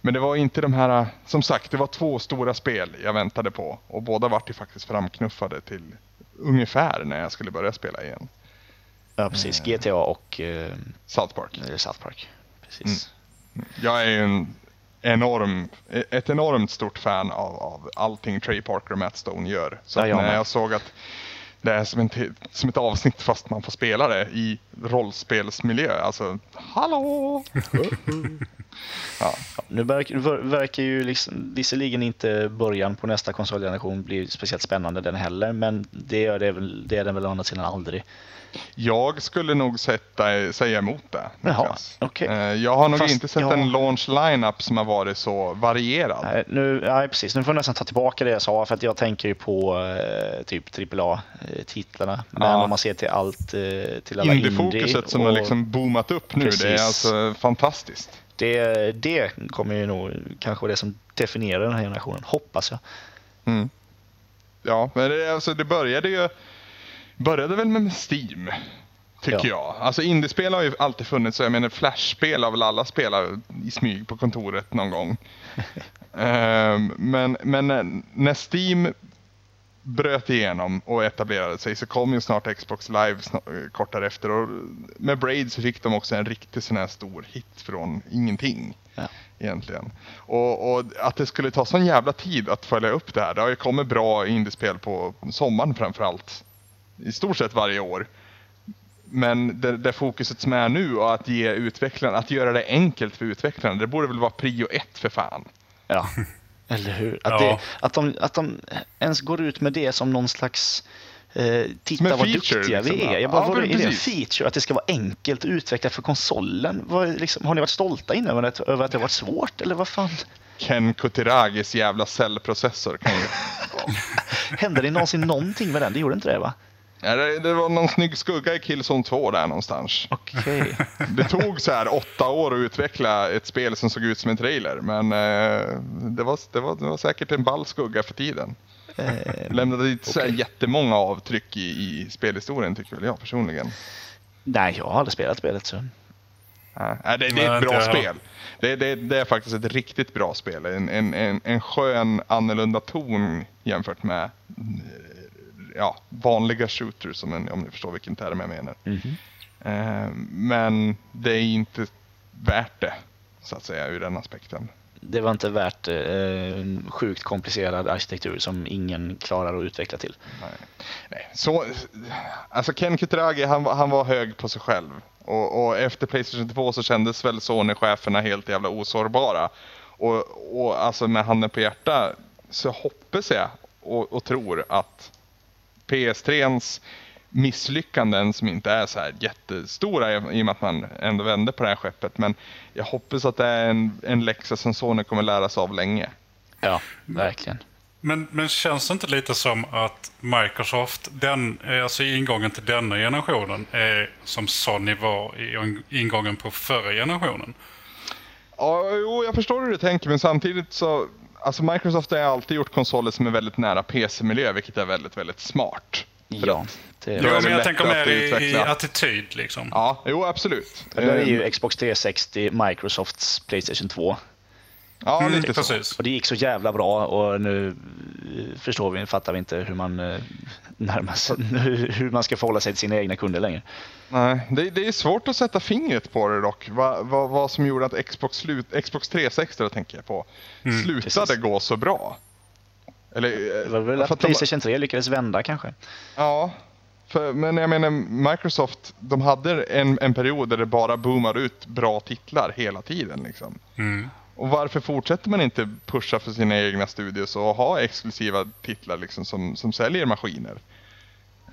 Men det var inte de här, som sagt, det var två stora spel jag väntade på. Och båda vart ju faktiskt framknuffade till ungefär när jag skulle börja spela igen. Ja, precis. Eh. GTA och uh, South Park. South Park. Precis. Mm. Jag är en enorm, ett enormt stort fan av, av allting Trey Parker och Matt Stone gör. Så ja, jag när jag såg att det är som, en, som ett avsnitt fast man får spela det i rollspelsmiljö. Alltså, hallå! ja. Nu verkar, verkar ju liksom, visserligen inte början på nästa konsolgeneration bli speciellt spännande den heller, men det, gör det, det är den väl å andra sidan aldrig. Jag skulle nog sätta, säga emot det. Jaha, okay. Eh, jag har nog Fast, inte sett ja. en launch lineup som har varit så varierad. Nej, nu, nej, precis. Nu får jag nästan ta tillbaka det jag sa för att jag tänker ju på eh, typ AAA-titlarna. Men ja. om man ser till allt, eh, till alla Indie-fokuset indie som har liksom boomat upp nu, precis. det är alltså fantastiskt. Det, det kommer ju nog kanske vara det som definierar den här generationen, hoppas jag. Mm. Ja, men det, alltså, det började ju började väl med Steam. Tycker ja. jag. Alltså indiespel har ju alltid funnits. Jag menar flashspel har väl alla spelat i smyg på kontoret någon gång. um, men, men när Steam bröt igenom och etablerade sig så kom ju snart Xbox Live kort därefter. Och med Braid så fick de också en riktigt sån här stor hit från ingenting. Ja. Egentligen. Och, och, att det skulle ta sån jävla tid att följa upp det här. Det har ju kommit bra indiespel på sommaren framförallt i stort sett varje år. Men det, det fokuset som är nu och att ge utvecklarna, att göra det enkelt för utvecklarna, det borde väl vara prio ett för fan. Ja, eller hur? Att, ja. det, att, de, att de ens går ut med det som någon slags Eh, titta vad feature, duktiga liksom. vi är. Jag bara, ja, vad är det en feature? Att det ska vara enkelt att utveckla för konsolen? Vad, liksom, har ni varit stolta in över, att, över att det har varit svårt? Eller vad fan? Ken Kutiragis jävla cellprocessor kan. Hände det någonsin någonting med den? Det gjorde inte det va? Ja, det, det, var någon snygg skugga i Killzone 2 där någonstans. Okay. Det tog så här åtta år att utveckla ett spel som såg ut som en trailer. Men eh, det, var, det, var, det var säkert en ball skugga för tiden. Eh, Lämnade dit okay. jättemånga avtryck i, i spelhistorien tycker väl jag personligen. Nej, jag har aldrig spelat spelet så. Nej, det, det är ett bra spel. Det, det, det, är faktiskt ett riktigt bra spel. En, en, en, en skön annorlunda ton jämfört med ja, vanliga shooters om, en, om ni förstår vilken term jag menar. Mm -hmm. eh, men det är inte värt det så att säga ur den aspekten. Det var inte värt eh, sjukt komplicerad arkitektur som ingen klarar att utveckla till. Nej. Nej. Så, alltså Ken Kutaragi han, han var hög på sig själv. Och, och efter Playstation 2 så kändes väl Sony-cheferna helt jävla osårbara. Och, och alltså med handen på hjärta så hoppas jag och, och tror att PS3ans misslyckanden som inte är så här jättestora i och med att man ändå vände på det här skeppet. Men jag hoppas att det är en, en läxa som Sony kommer lära sig av länge. Ja, verkligen. Men, men känns det inte lite som att Microsoft, den, alltså ingången till denna generationen, är som Sony var i ingången på förra generationen? Ja, jo, jag förstår hur du tänker, men samtidigt så Alltså Microsoft har alltid gjort konsoler som är väldigt nära PC-miljö, vilket är väldigt, väldigt smart. Ja, det är... Jo, men jag tänker mer i, i, attityd liksom. Ja, jo absolut. Det är ju Xbox 360, Microsofts Playstation 2. Ja, mm, lite precis. Och det gick så jävla bra och nu eh, förstår vi, fattar vi inte hur man eh, närmar sig, hur man ska förhålla sig till sina egna kunder längre. Nej, det, det är svårt att sätta fingret på det dock. Vad va, va som gjorde att Xbox, slut, Xbox 360 tänker jag på, mm, slutade precis. gå så bra. Eller, det var väl att Playstation 3 lyckades vända kanske. Ja, för, men jag menar Microsoft, de hade en, en period där det bara boomade ut bra titlar hela tiden. Liksom. Mm. Och varför fortsätter man inte pusha för sina egna studios och ha exklusiva titlar liksom som, som säljer maskiner?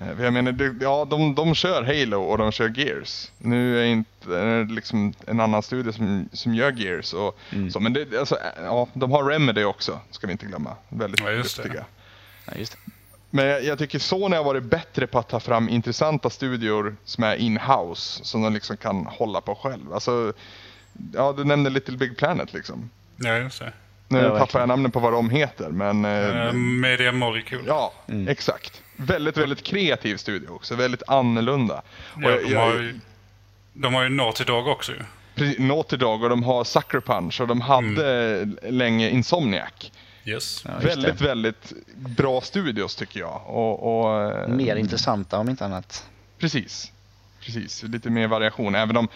Eh, jag menar, ja, de, de kör Halo och de kör Gears. Nu är inte är det liksom en annan studio som, som gör Gears. Och, mm. så, men det, alltså, ja, de har Remedy också, ska vi inte glömma. Väldigt ja, duktiga. Ja, just det. Men jag, jag, tycker Sony har varit bättre på att ta fram intressanta studior som är in-house, som de liksom kan hålla på själv. Alltså, ja, du nämnde Little Big Planet liksom. Ja, just det. Nu ja, tappar jag namnet på vad de heter, men... Uh, Media Molecule. Ja, mm. exakt. Väldigt, väldigt kreativ studio också. Väldigt annorlunda. Ja, jag, de, har ju, de har ju Naughty Dog också ju. Precis, Naughty Dog och de har Sucker Punch och de hade mm. länge Insomniac. Yes. Ja, väldigt, det. väldigt bra studios tycker jag. Och, och, eh, mer intressanta om inte annat. Precis. Precis, lite mer variation. Även om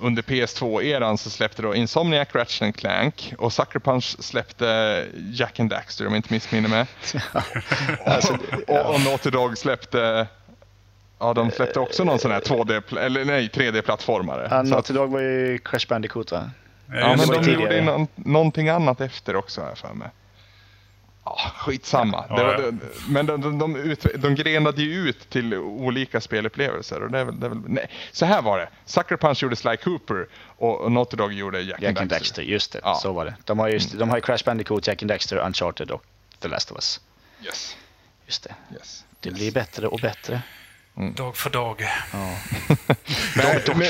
under PS2-eran så släppte då Insomniac Ratchet Clank och Sucker Punch släppte Jack and Daxter om jag inte missminner mig. alltså, och, och, och Naughty Dog släppte Ja, de släppte också någon sån här 2D, eller nej, 3D-plattformare. Ja, Naughty Dog var ju Crash Bandicoot va? Ja, men de gjorde no någonting annat efter också jag för mig. Ja, skitsamma. Ja, ja. Det, men de, de, de, ut, de grenade ju ut till olika spelupplevelser. Och det är väl, det är väl, nej. Så här var det. Sucker Punch gjorde Sly Cooper och, och Naughty Dog gjorde Jack, Jack and Daxter. Daxter. Just det, ja. så var det. De har ju mm. de har Crash Bandicoot, Jack and Daxter, Uncharted och The Last of Us. Yes. Just det. Yes. Det yes. blir bättre och bättre. Mm. Dag för dag. Ja. dag, dag, dag, dag nu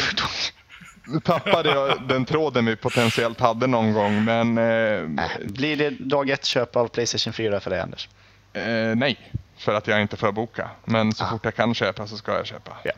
tappade jag den tråden vi potentiellt hade någon gång, men... Eh, äh, blir det dag ett köp av Playstation 4 för dig, Anders? Eh, nej, för att jag inte får boka. Men så ah. fort jag kan köpa så ska jag köpa. Ja.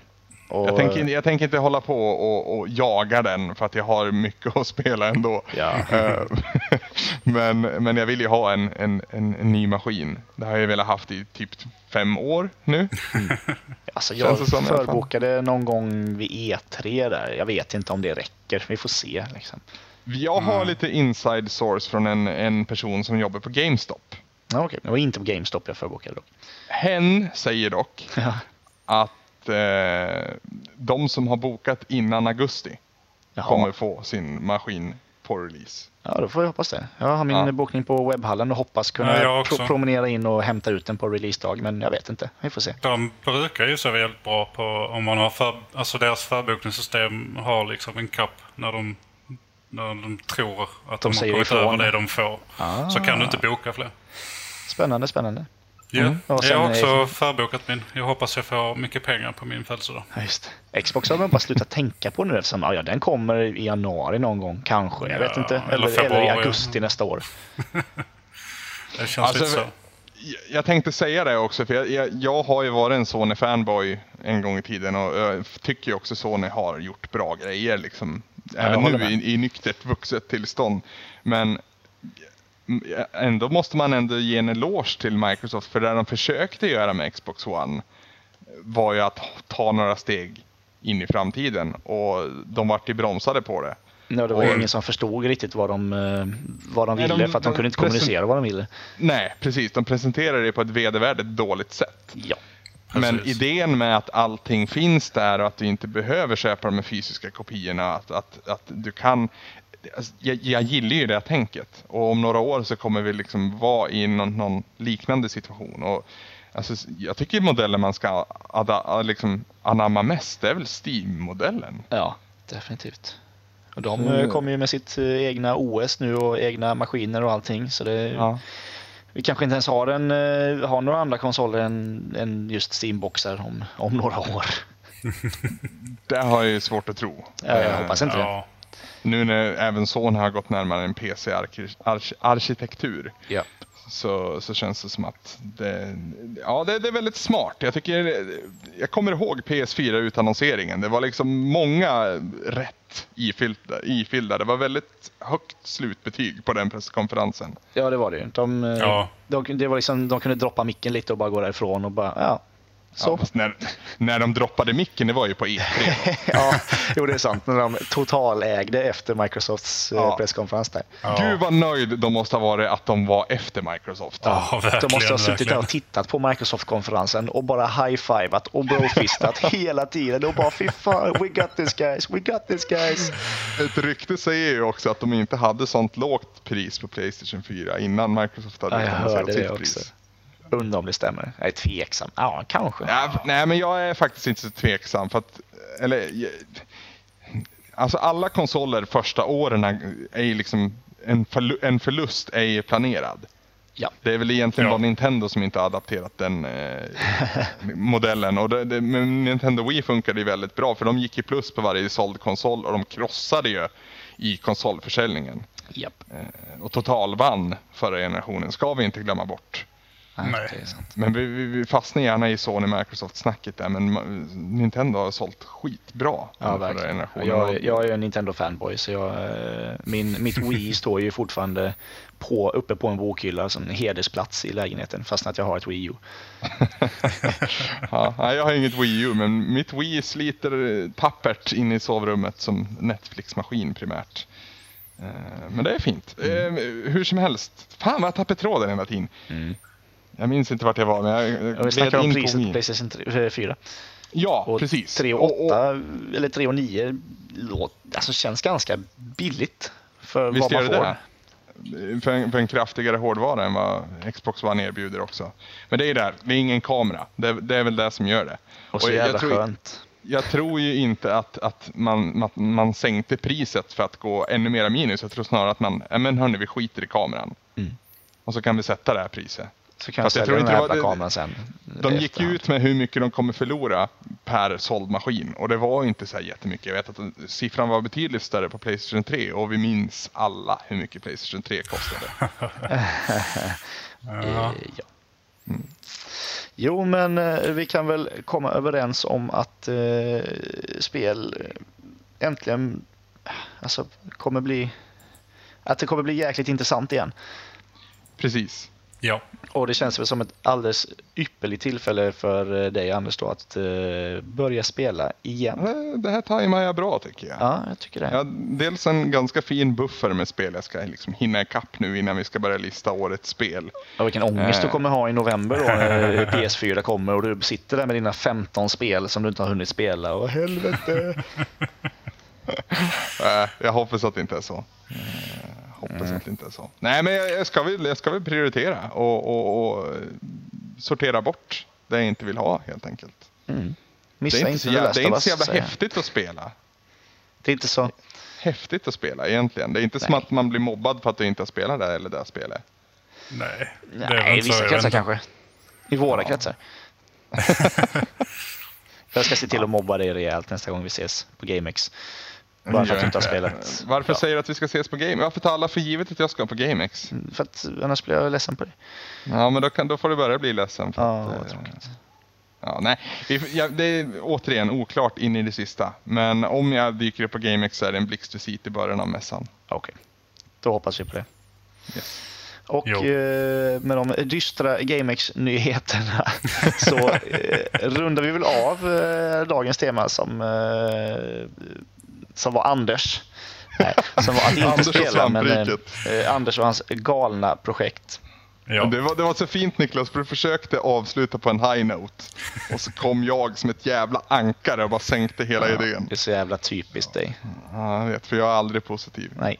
Och... Jag, tänker, jag tänker inte hålla på och, och, jaga den för att jag har mycket att spela ändå. Ja. Eh, men, men jag vill ju ha en, en, en, en, ny maskin. Det har jag velat haft i typ fem år nu. Mm. Alltså jag förbokade någon gång vid E3 där. Jag vet inte om det räcker. Vi får se. Liksom. Jag har mm. lite inside source från en, en person som jobbar på GameStop. Okej, okay. det var inte på GameStop jag förbokade då. Hen säger dock ja. Att eh, de som har bokat innan augusti Jaha. kommer få sin maskin på release. Ja, då får vi hoppas det. Jag har min Ja. bokning på webbhallen och hoppas kunna Ja, pro- promenera in och hämta ut den på releasedag, men jag vet inte. Vi får se. De brukar ju så väldigt bra på om man har för, alltså deras förbokningssystem har liksom en kapp när de, när de tror att de, har säger kommit ifrån. över det de får. Ah. Så kan du inte boka fler. Spännande, spännande. Ja, Mm. Jag har är- också förbokat min. Jag hoppas jag får mycket pengar på min födelsedag. Just. Xbox har de bara slutat tänka på nu eftersom ja, den kommer i januari någon gång, kanske. Jag vet Ja, inte. eller Eller, eller i augusti nästa år. Det känns Alltså, lite så. Jag- tänkte säga det också, för jag, jag, jag har ju varit en Sony-fanboy en gång i tiden och jag tycker ju också Sony har gjort bra grejer, liksom. Även nu i, i nyktert vuxet tillstånd. Men ändå måste man ändå ge en eloge till Microsoft, för det de försökte göra med Xbox One var ju att ta några steg in i framtiden och de vart ju bromsade på det. Ja, det var Och- ingen som förstod riktigt vad de, eh, vad de Nej, ville de- för att de, de kunde inte kommunicera vad de ville. Nej, precis. De presenterade det på ett vedervärdigt dåligt sätt. Ja. Men Precis. idén med att allting finns där och att du inte behöver köpa de fysiska kopiorna, att, att, att du kan... alltså, Jag, jag gillar ju det här tänket och om några år så kommer vi liksom vara i någon, någon liknande situation. Och, alltså, jag tycker modellen man ska ada, liksom, anamma mest det är väl Steam-modellen. Ja, definitivt. Och de Mm. kommer ju med sitt eh, egna OS nu och egna maskiner och allting. Så det, Ja. vi kanske inte ens har, en, eh, har några andra konsoler än, än just Steamboxar om, om några år. Det har jag ju svårt att tro. Ja, jag hoppas inte det. Nu när även Sony har gått närmare en PC-arkitektur Ja. så, så känns det som att det, ja, det, det är väldigt smart. Jag, tycker, jag kommer ihåg PS4-utannonseringen. Det var liksom många rätt ifyllda. ifyllda. Det var väldigt högt slutbetyg på den presskonferensen. ja, det var det. De, eh, Ja. de, det var liksom, de kunde droppa micken lite och bara gå därifrån och bara, ja. Så. Ja, när, när de droppade micken, det var ju på E3. Ja, jo det är sant. När de totalägde efter Microsofts eh, Ja. presskonferens där. ja. Gud vad nöjd de måste ha varit att de var efter Microsoft. Ja. De måste ha suttit där och tittat på Microsoft-konferensen och bara high-fivat och brofistat hela tiden och bara fy fan, we got this guys, we got this guys. Ett rykte säger ju också att de inte hade sånt lågt pris på Playstation 4 innan Microsoft hade Ja, jag hörde det sitt också. pris. Undrar om det stämmer. Jag är tveksam. Ja, kanske. Ja, nej, men jag är faktiskt inte så tveksam. För att, eller, alltså alla konsoler första åren är liksom en, förlu- en förlust är planerad. Ja. Det är väl egentligen Ja. bara Nintendo som inte har adapterat den eh, modellen. Och det, det, men Nintendo Wii funkade ju väldigt bra för de gick ju plus på varje såld konsol och de krossade ju i konsolförsäljningen. Japp. Eh, och totalvann förra generationen, ska vi inte glömma bort. Nej, det är sant. Men vi, vi, vi fastnar gärna i Sony Microsoft-snacket där, men Nintendo har sålt skitbra Ja, verkligen. generationen. Jag, jag är en Nintendo-fanboy så jag, eh, min, mitt Wii står ju fortfarande på, uppe på en bokhylla som en hedersplats i lägenheten fastän att jag har ett Wii U. ja, jag har inget Wii U, men mitt Wii sliter tappert in i sovrummet som Netflix-maskin primärt. Eh, Men det är fint. Eh, Hur som helst, fan vad jag tappade tråden hela tiden. Jag minns inte vart jag var, men jag Och vi snackar om priset på. Playstation 3, 4. Ja, Och precis. 3 och Och- och- 8 eller 3 och 9 låt, alltså känns ganska billigt för Visst vad man får. det? För en, för en kraftigare hårdvara än vad Xbox One erbjuder också. Men det är där, det är ingen kamera. Det, det är väl det som gör det. Och så jag- jag jävla tror- skönt. Jag tror ju inte att, att man, att man sänkte priset för att gå ännu mera minus. Jag tror snarare att man, ja men hörni vi skiter i kameran. Mm. Och så kan vi sätta det här priset. Så kan jag Fast jag sälja tror den inte jävla kameran sen. De gick ju efterhand. ut med hur mycket de kommer förlora per såld maskin. Och det var inte så här jättemycket. Jag vet att siffran var betydligt större på Playstation 3 och vi minns alla hur mycket Playstation 3 kostade. Ja. Ja. Jo, men eh, vi kan väl komma överens om att eh, spel eh, äntligen alltså, kommer bli att det kommer bli jäkligt intressant igen. Precis. Ja. Och det känns väl som ett alldeles ypperligt tillfälle för eh, dig Anders då att eh, börja spela igen. Eh, Det här tajmar jag bra tycker jag. Ja, jag tycker det. Jag har dels en ganska fin buffer med spel jag ska liksom hinna ikapp nu innan vi ska börja lista årets spel. Och vilken ångest du Eh. kommer ha i november då när PS4 kommer och du sitter där med dina 15 spel som du inte har hunnit spela. Och helvete! Jag hoppas att det inte är så. Jag hoppas mm. att det inte är så. Nej, men jag ska väl, jag ska väl prioritera och, och, och sortera bort det jag inte vill ha helt enkelt. Mm. Missa det är inte så jävla, det är inte så jävla häftigt att spela. Det är inte så? Häftigt att spela egentligen. Det är inte Nej. som att man blir mobbad för att du inte har spelat det eller det spelet. Nej, det är Nej, i vissa kretsar kanske. I våra ja. kretsar. jag ska se till att mobba dig rejält nästa gång vi ses på GameX. Bara för att du inte har spelat. Varför ja. säger du att vi ska ses på Game? Varför tar alla för givet att jag ska på GameX? Mm, för att annars blir jag ledsen på dig. Ja, men då, kan, då får du börja bli ledsen. För ja, att, eh, Ja, nej, ja, det är återigen oklart in i det sista. Men om jag dyker upp på GameX så är det en blixtvisit i början av mässan. Okej, okay. då hoppas vi på det. Yes. Och eh, med de dystra GameX-nyheterna så eh, rundar vi väl av eh, dagens tema som, eh, som var Anders. Nej, som var att inte spela, men eh, Anders och hans galna projekt. Ja. Det, var, det var så fint Niklas, för du försökte avsluta på en high note. Och så kom jag som ett jävla ankare och bara sänkte hela ja, idén. Det är så jävla typiskt dig. Ja, jag vet, för jag är aldrig positiv. Nej.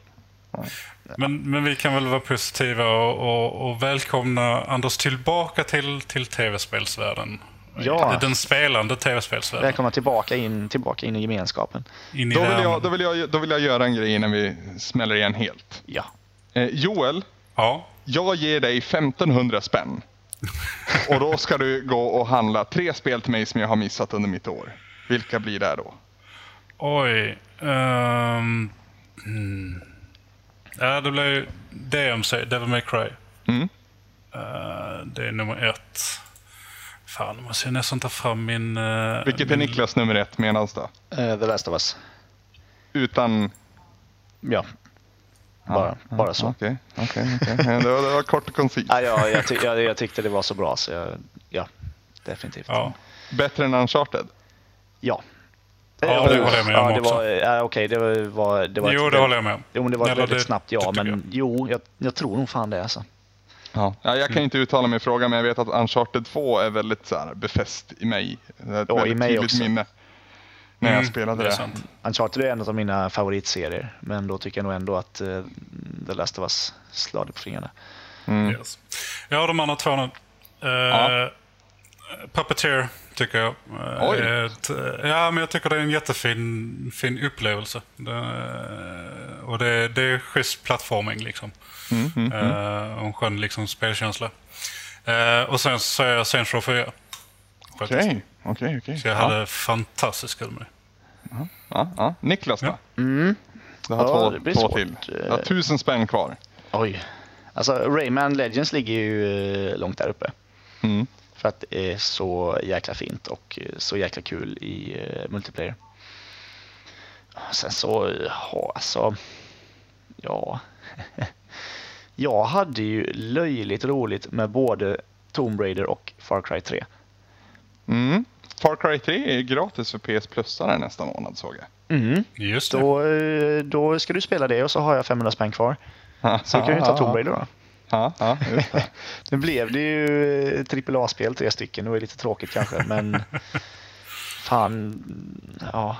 Men, men vi kan väl vara positiva och, och, och välkomna Anders tillbaka till, till tv-spelsvärlden. Ja. Den spelande tv-spelsvärlden. Välkomna tillbaka in, tillbaka in i gemenskapen. In i då, vill jag, då, vill jag, då vill jag göra en grej innan vi smäller igen helt. Ja. Eh, Joel, ja. jag ger dig 1500 spänn. och då ska du gå och handla tre spel till mig som jag har missat under mitt år. Vilka blir det då? Oj. Um, hmm. Ja, det blir DMC, Devil May Cry. Mm. Uh, det är nummer ett. Fan, nu måste jag nästan ta fram min... Uh, Vilket är Niklas nummer ett menas då? Uh, The Last of Us. Utan? Ja. Bara, ja, bara så. Okej, okay, okay, okay. det, var, det var kort och koncist. ja, ja, jag, ty jag, jag, tyckte det var så bra så jag, ja, definitivt. Ja. Bättre än Uncharted? Ja. Ja, det håller jag med om ja, också. Var, ja, okej, det var... Det var jo, ett, det håller jag med om. Jo, det var ett väldigt det, snabbt ja, men jag. jo, jag, jag tror nog fan det alltså. Ja. ja, jag kan inte uttala mig i frågan, men jag vet att Uncharted 2 är väldigt så här, befäst i mig. Det är ett ja, i mig också. minne när jag mm, spelade det. det. Uncharted är en av mina favoritserier, men då tycker jag nog ändå att uh, The Last of Us slår det på fingrarna. Mm. Yes. Ja, de andra två nu. Uh, ja. Puppeteer tycker jag. Oj. Ett, ja, men jag tycker det är en jättefin fin upplevelse. Det, och det, det är schysst plattforming liksom. Mm, mm. Uh, och en skön liksom, spelkänsla. Uh, och sen så är jag Saints Row 4. Okej, okej, okej. Så jag hade fantastiskt kul med det. Ja, ja. Niklas då? Mm. Du har ja, två, två till. Du har tusen spänn kvar. Oj. Alltså Rayman Legends ligger ju eh, långt där uppe. Mm. För att det är så jäkla fint och så jäkla kul i multiplayer. Sen så, ja, alltså, ja. Jag hade ju löjligt roligt med både Tomb Raider och Far Cry 3. Mm. Far Cry 3 är gratis för PS Plus-are nästa månad såg jag. Mm. Just det. Då, eh, då ska du spela det och så har jag 500 spänn kvar. Så kan du ta Tomb Raider då. Ja, ja, just det. nu blev det ju AAA-spel, tre stycken. Det var lite tråkigt kanske, men fan, ja.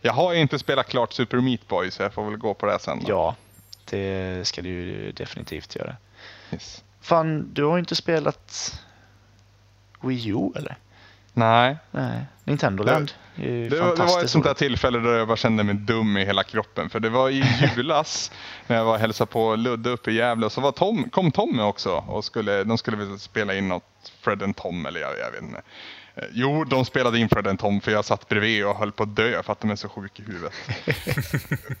Jag har inte spelat klart Super Meat Boy så jag får väl gå på det sen. Då. Ja, det ska du ju definitivt göra. Yes. Fan, du har inte spelat Wii U eller? Nej. Nej. Nintendo Land. Det, det, var, det var ett sånt där tillfälle där jag bara kände mig dum i hela kroppen. För det var i julas när jag var hälsade på Ludde uppe i Gävle. Och så var Tom, kom Tommy också. Och skulle, de skulle spela in något Fred and Tom eller jag, jag vet inte. Eh, jo, de spelade in Fred and Tom för jag satt bredvid och höll på att dö för att de är så sjuka i huvudet.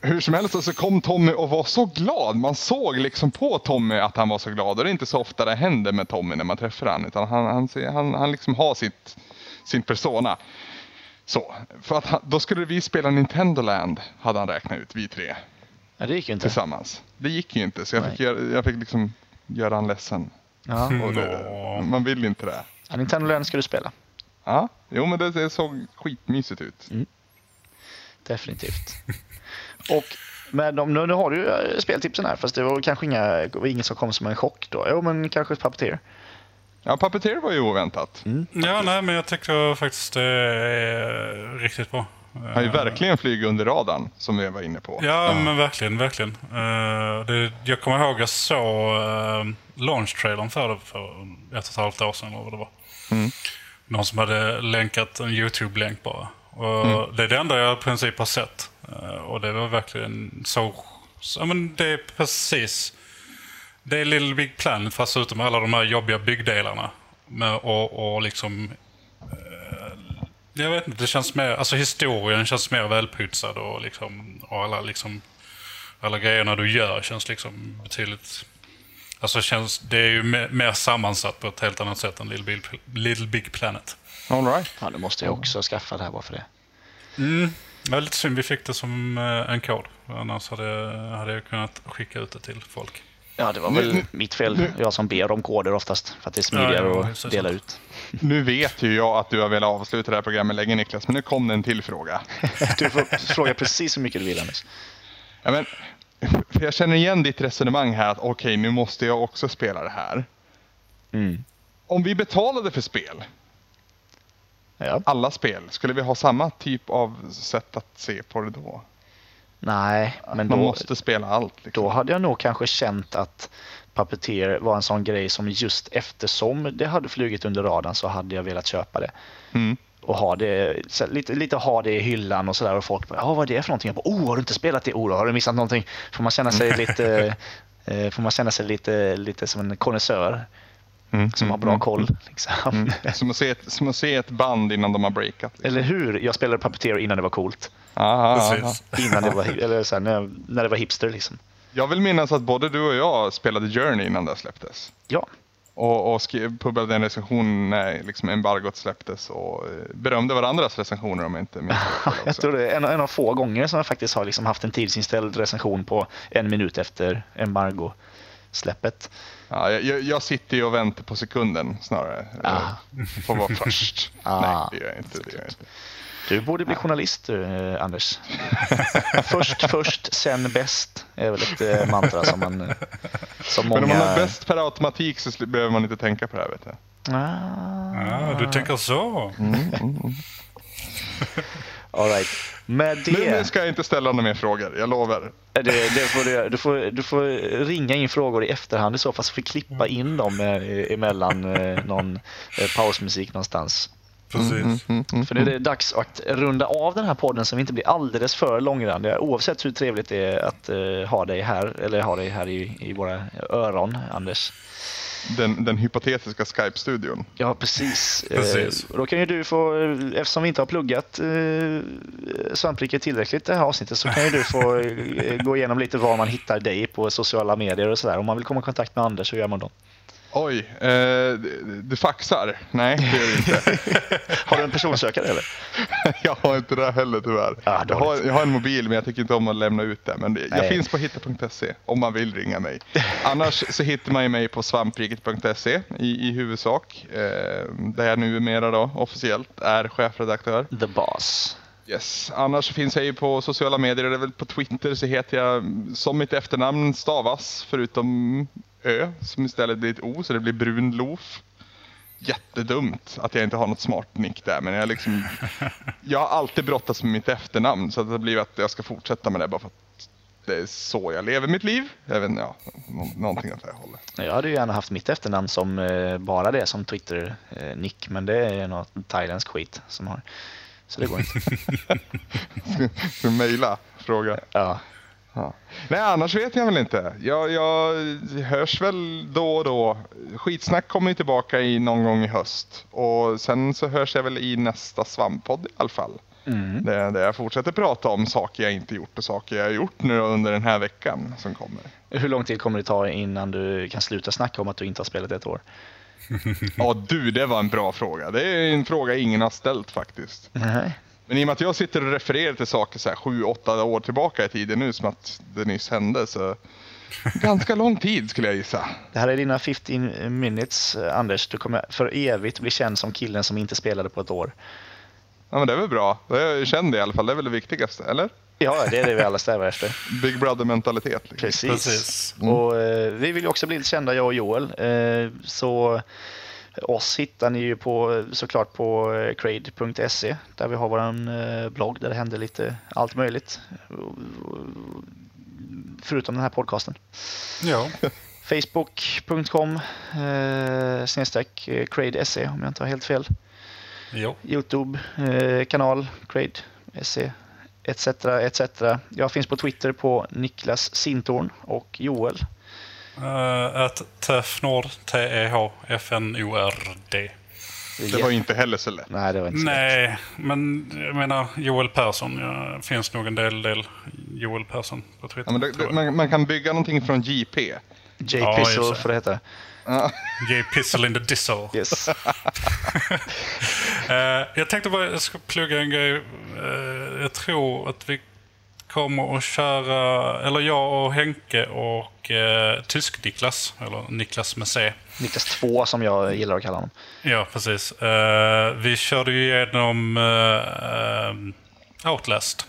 Hur som helst så kom Tommy och var så glad. Man såg liksom på Tommy att han var så glad. Och det är inte så ofta det händer med Tommy när man träffar honom. Utan han, han, han, han liksom har sitt sin persona. Så, för att han, då skulle vi spela Nintendo Land, hade han räknat ut, vi tre. Ja, det gick ju inte. Tillsammans. Det gick ju inte, så jag fick, göra, jag fick liksom göra han ledsen. Ja. Det, man vill inte det. Ja, Nintendo Land ska du spela. Ja, jo men det, det såg skitmysigt ut. Mm. Definitivt. Och med de, nu, nu har du ju eh, speltipsen här, fast det var kanske inga, inget som kom som en chock då. Jo, men kanske ett Puppeteer. Ja, Puppeteer var ju oväntat. Mm. Ja, nej, men jag tycker faktiskt det är riktigt bra. Han ju verkligen flugit under radarn, som vi var inne på. Ja, mm. men verkligen, verkligen. Uh, det, jag kommer ihåg att jag såg uh, launch-trailern för det för ett och ett halvt år sedan, eller vad det var. Mm. Någon som hade länkat en YouTube-länk bara. Och mm. Det är det enda jag i princip har sett. Uh, och det var verkligen så... Ja, men det är precis... Det är Little Big Planet fast utom alla de här jobbiga byggdelarna. Med, och, och liksom jag vet inte, det känns mer, alltså historien känns mer välputsad och, liksom, och alla, liksom, alla grejerna du gör känns liksom betydligt... Alltså känns, det är ju mer, sammansatt på ett helt annat sätt än Little Big, Little Big Planet. All right. Ja, då måste jag också skaffa det här bara för det. Mm. Det var lite synd vi fick det som eh, en kod. Annars hade, hade jag kunnat skicka ut det till folk. Ja, det var väl nu, mitt fel. Nu, jag som ber om koder oftast för att det är smidigare ja, ja, att dela ut. Nu vet ju jag att du har velat avsluta det här programmet länge Niklas, men nu kom det en till fråga. du får fråga precis hur mycket du vill Anders. Ja, men, för jag känner igen ditt resonemang här att okej, okay, nu måste jag också spela det här. Mm. Om vi betalade för spel, ja. alla spel, skulle vi ha samma typ av sätt att se på det då? Nej, men Man då, måste spela allt. Liksom. Då hade jag nog kanske känt att Puppeteer var en sån grej som just eftersom det hade flugit under radarn så hade jag velat köpa det. Mm. Och ha det, lite, lite ha det i hyllan och sådär och folk bara, ja vad är det för någonting? Jag bara, oh har du inte spelat det? Oh, har du missat någonting? Får man känna sig lite, eh, får man känna sig lite, lite som en konnässör. Mm, som har bra mm, koll. Liksom. Mm. Som, att se ett, som att se ett band innan de har breakat. Liksom. Eller hur? Jag spelade Puppeteer innan det var coolt. Aha, Innan det var, eller så här, när, när det var hipster liksom. Jag vill minnas att både du och jag spelade Journey innan det släpptes. Ja. Och, och pubbade en recension när liksom embargot släpptes och eh, berömde varandras recensioner om jag inte minns Jag tror det är en, en av få gånger som jag faktiskt har liksom haft en tidsinställd recension på en minut efter embargo-släppet. Ja, jag, jag, sitter ju och väntar på sekunden snarare. Ah. På att vara först. Ah. Nej, det gör jag inte. Det gör jag inte. Du borde bli journalist du, eh, Anders. först först, sen bäst är väl ett eh, mantra som man... Eh, som många... Men om man har bäst per automatik så behöver man inte tänka på det här vet du. Ah. ah du tänker så. Mm, mm, mm. All right. Med det... Nu ska jag inte ställa några mer frågor, jag lovar. Det, det får du, du, får, du får ringa in frågor i efterhand i så fall, så får vi klippa in dem emellan någon pausmusik någonstans. Precis. Mm, mm, mm, För nu är det dags att runda av den här podden så vi inte blir alldeles för långrandiga. Oavsett hur trevligt det är att uh, ha dig här, eller ha dig här i, i våra öron, Anders. Den, den hypotetiska Skype-studion. Ja, precis. precis. Uh, då kan ju du få, eftersom vi inte har pluggat uh, svampriket tillräckligt det här avsnittet, så kan ju du få uh, gå igenom lite var man hittar dig på sociala medier och sådär. Om man vill komma i kontakt med Anders, hur gör man då? Oj, eh, du faxar? Nej, det gör du inte. har du en personsökare eller? jag har inte det heller tyvärr. Ah, jag, har, jag har en mobil men jag tycker inte om att lämna ut det. Men det, jag finns på hitta.se om man vill ringa mig. Annars så hittar man ju mig på svampriket.se i, i huvudsak. Eh, där jag numera då officiellt är chefredaktör. The boss. Yes. Annars finns jag ju på sociala medier, det är väl på Twitter så heter jag som mitt efternamn stavas förutom Ö som istället blir ett O så det blir Brunlof. Jättedumt att jag inte har något smart nick där men jag, liksom, jag har alltid brottats med mitt efternamn så det blir att jag ska fortsätta med det bara för att det är så jag lever mitt liv. Jag vet inte, ja, någonting åt det hållet. Jag hade ju gärna haft mitt efternamn som eh, bara det som Twitter-nick men det är något thailändsk skit som har. Så det går inte. Ska du mejla? Fråga? Ja. Ja. Nej, annars vet jag väl inte. Jag, jag hörs väl då och då. Skitsnack kommer ju tillbaka i någon gång i höst. Och sen så hörs jag väl i nästa svamppodd i alla fall. Mm. Där, där jag fortsätter prata om saker jag inte gjort och saker jag har gjort nu under den här veckan som kommer. Hur lång tid kommer det ta innan du kan sluta snacka om att du inte har spelat ett år? Ja du, det var en bra fråga. Det är en fråga ingen har ställt faktiskt. Nej. Men i och med att jag sitter och refererar till saker så här sju, åtta år tillbaka i tiden nu som att det nyss hände så ganska lång tid skulle jag gissa. Det här är dina 15 minutes Anders. Du kommer för evigt bli känd som killen som inte spelade på ett år. Ja men det är väl bra. Det är jag känd i alla fall. Det är väl det viktigaste, eller? Ja, det är det vi alla strävar efter. Big brother-mentalitet. Liksom. Precis. Precis. Mm. Och eh, vi vill ju också bli lite kända, jag och Joel. Eh, så Oss hittar ni ju på, såklart på crade.se där vi har vår blogg där det händer lite allt möjligt. Förutom den här podcasten. Ja. Facebook.com eh, snedstreck crade.se om jag inte har helt fel. Jo. Youtube eh, kanal crade.se etc. etc. Jag finns på Twitter på Niklas Sintorn och Joel. Uh, att Tefnord, T-E-H-F-N-O-R-D. Det var inte heller så lätt. Nej, det var inte så Nej, lätt. men jag menar Joel Persson. Det finns nog en del, del Joel Persson på Twitter. Ja, det, det, man, man, kan bygga någonting från JP. J. Ja, Pissel får det heta. J. Pissel in the Dizzle. Yes. uh, jag tänkte bara jag ska plugga en grej. Uh, jag tror att vi kommer att köra, eller jag och Henke och uh, Tysk-Niklas, eller Niklas med C. Niklas 2 som jag gillar att kalla honom. Ja, precis. Uh, vi körde ju igenom uh, Outlast.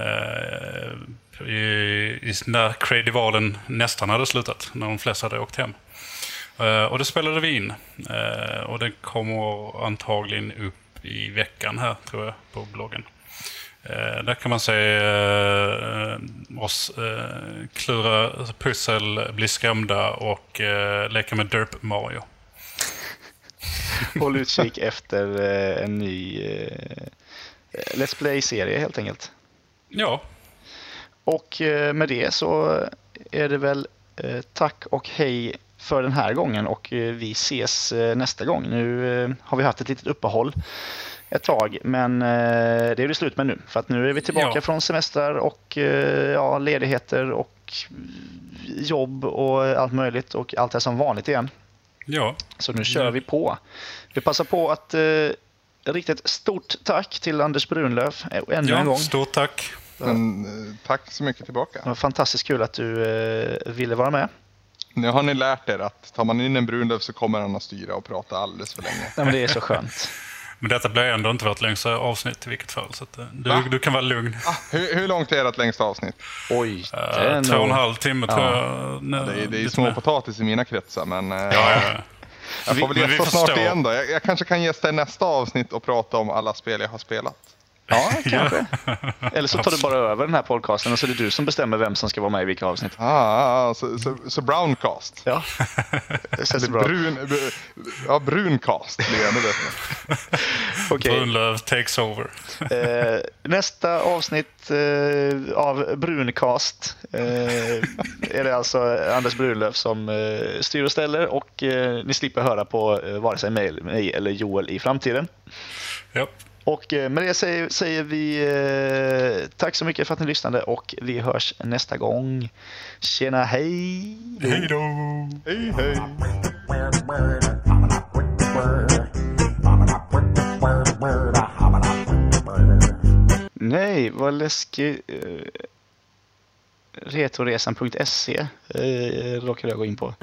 Uh, i, i, när Cradivalen nästan hade slutat, när de flesta hade åkt hem. och det spelade vi in. och det kommer antagligen upp i veckan här, tror jag, på bloggen. Eh, där kan man se eh, oss eh, klura pussel, bli skrämda och leka med Derp Mario. Håll utkik efter en ny Let's Play-serie helt enkelt. Ja. Och med det så är det väl tack och hej för den här gången och vi ses nästa gång. Nu har vi haft ett litet uppehåll ett tag. Men eh, det är det slut med nu. För att nu är vi tillbaka ja. från semestrar och eh, ja, ledigheter och jobb och allt möjligt och allt är som vanligt igen. Ja. Så nu kör ja. vi på. Vi passar på att eh, rikta ett stort tack till Anders Brunlöf ännu ja, en gång. Stort tack. Men, eh, tack så mycket tillbaka. Det var fantastiskt kul att du eh, ville vara med. Nu har ni lärt er att tar man in en Brunlöf så kommer han att styra och prata alldeles för länge. Nej, men det är så skönt. Men detta blir ändå inte vårt längsta avsnitt i vilket fall. Så eh, du, du, kan vara lugn. Ah, hur, hur, långt är ert längsta avsnitt? Oj, det är uh, Två och en halv timme ja. tror jag. Ja, det är, det är småpotatis i mina kretsar men... Uh, ja, ja. Jag får väl gästa snart igen då. Jag, jag kanske kan gästa i nästa avsnitt och prata om alla spel jag har spelat. Ja, kanske. Eller så tar du bara över den här podcasten och så är det du som bestämmer vem som ska vara med i vilka avsnitt. Ah, ah, så, så, så browncast. Ja, det känns bra. Brun, ja, bruncast blir ännu bättre. okay. Brunlöv takes over. eh, nästa avsnitt eh, av Bruncast eh, är det alltså Anders Brunlöv som eh, styr och ställer och eh, ni slipper höra på eh, vare sig mig eller Joel i framtiden. Yep. Och eh, med det säger, säger vi eh, tack så mycket för att ni lyssnade och vi hörs nästa gång. Tjena, hej! Hej då! Hej, hej! Nej, vad läskigt. Eh, Retoresan.se eh, råkade jag gå in på.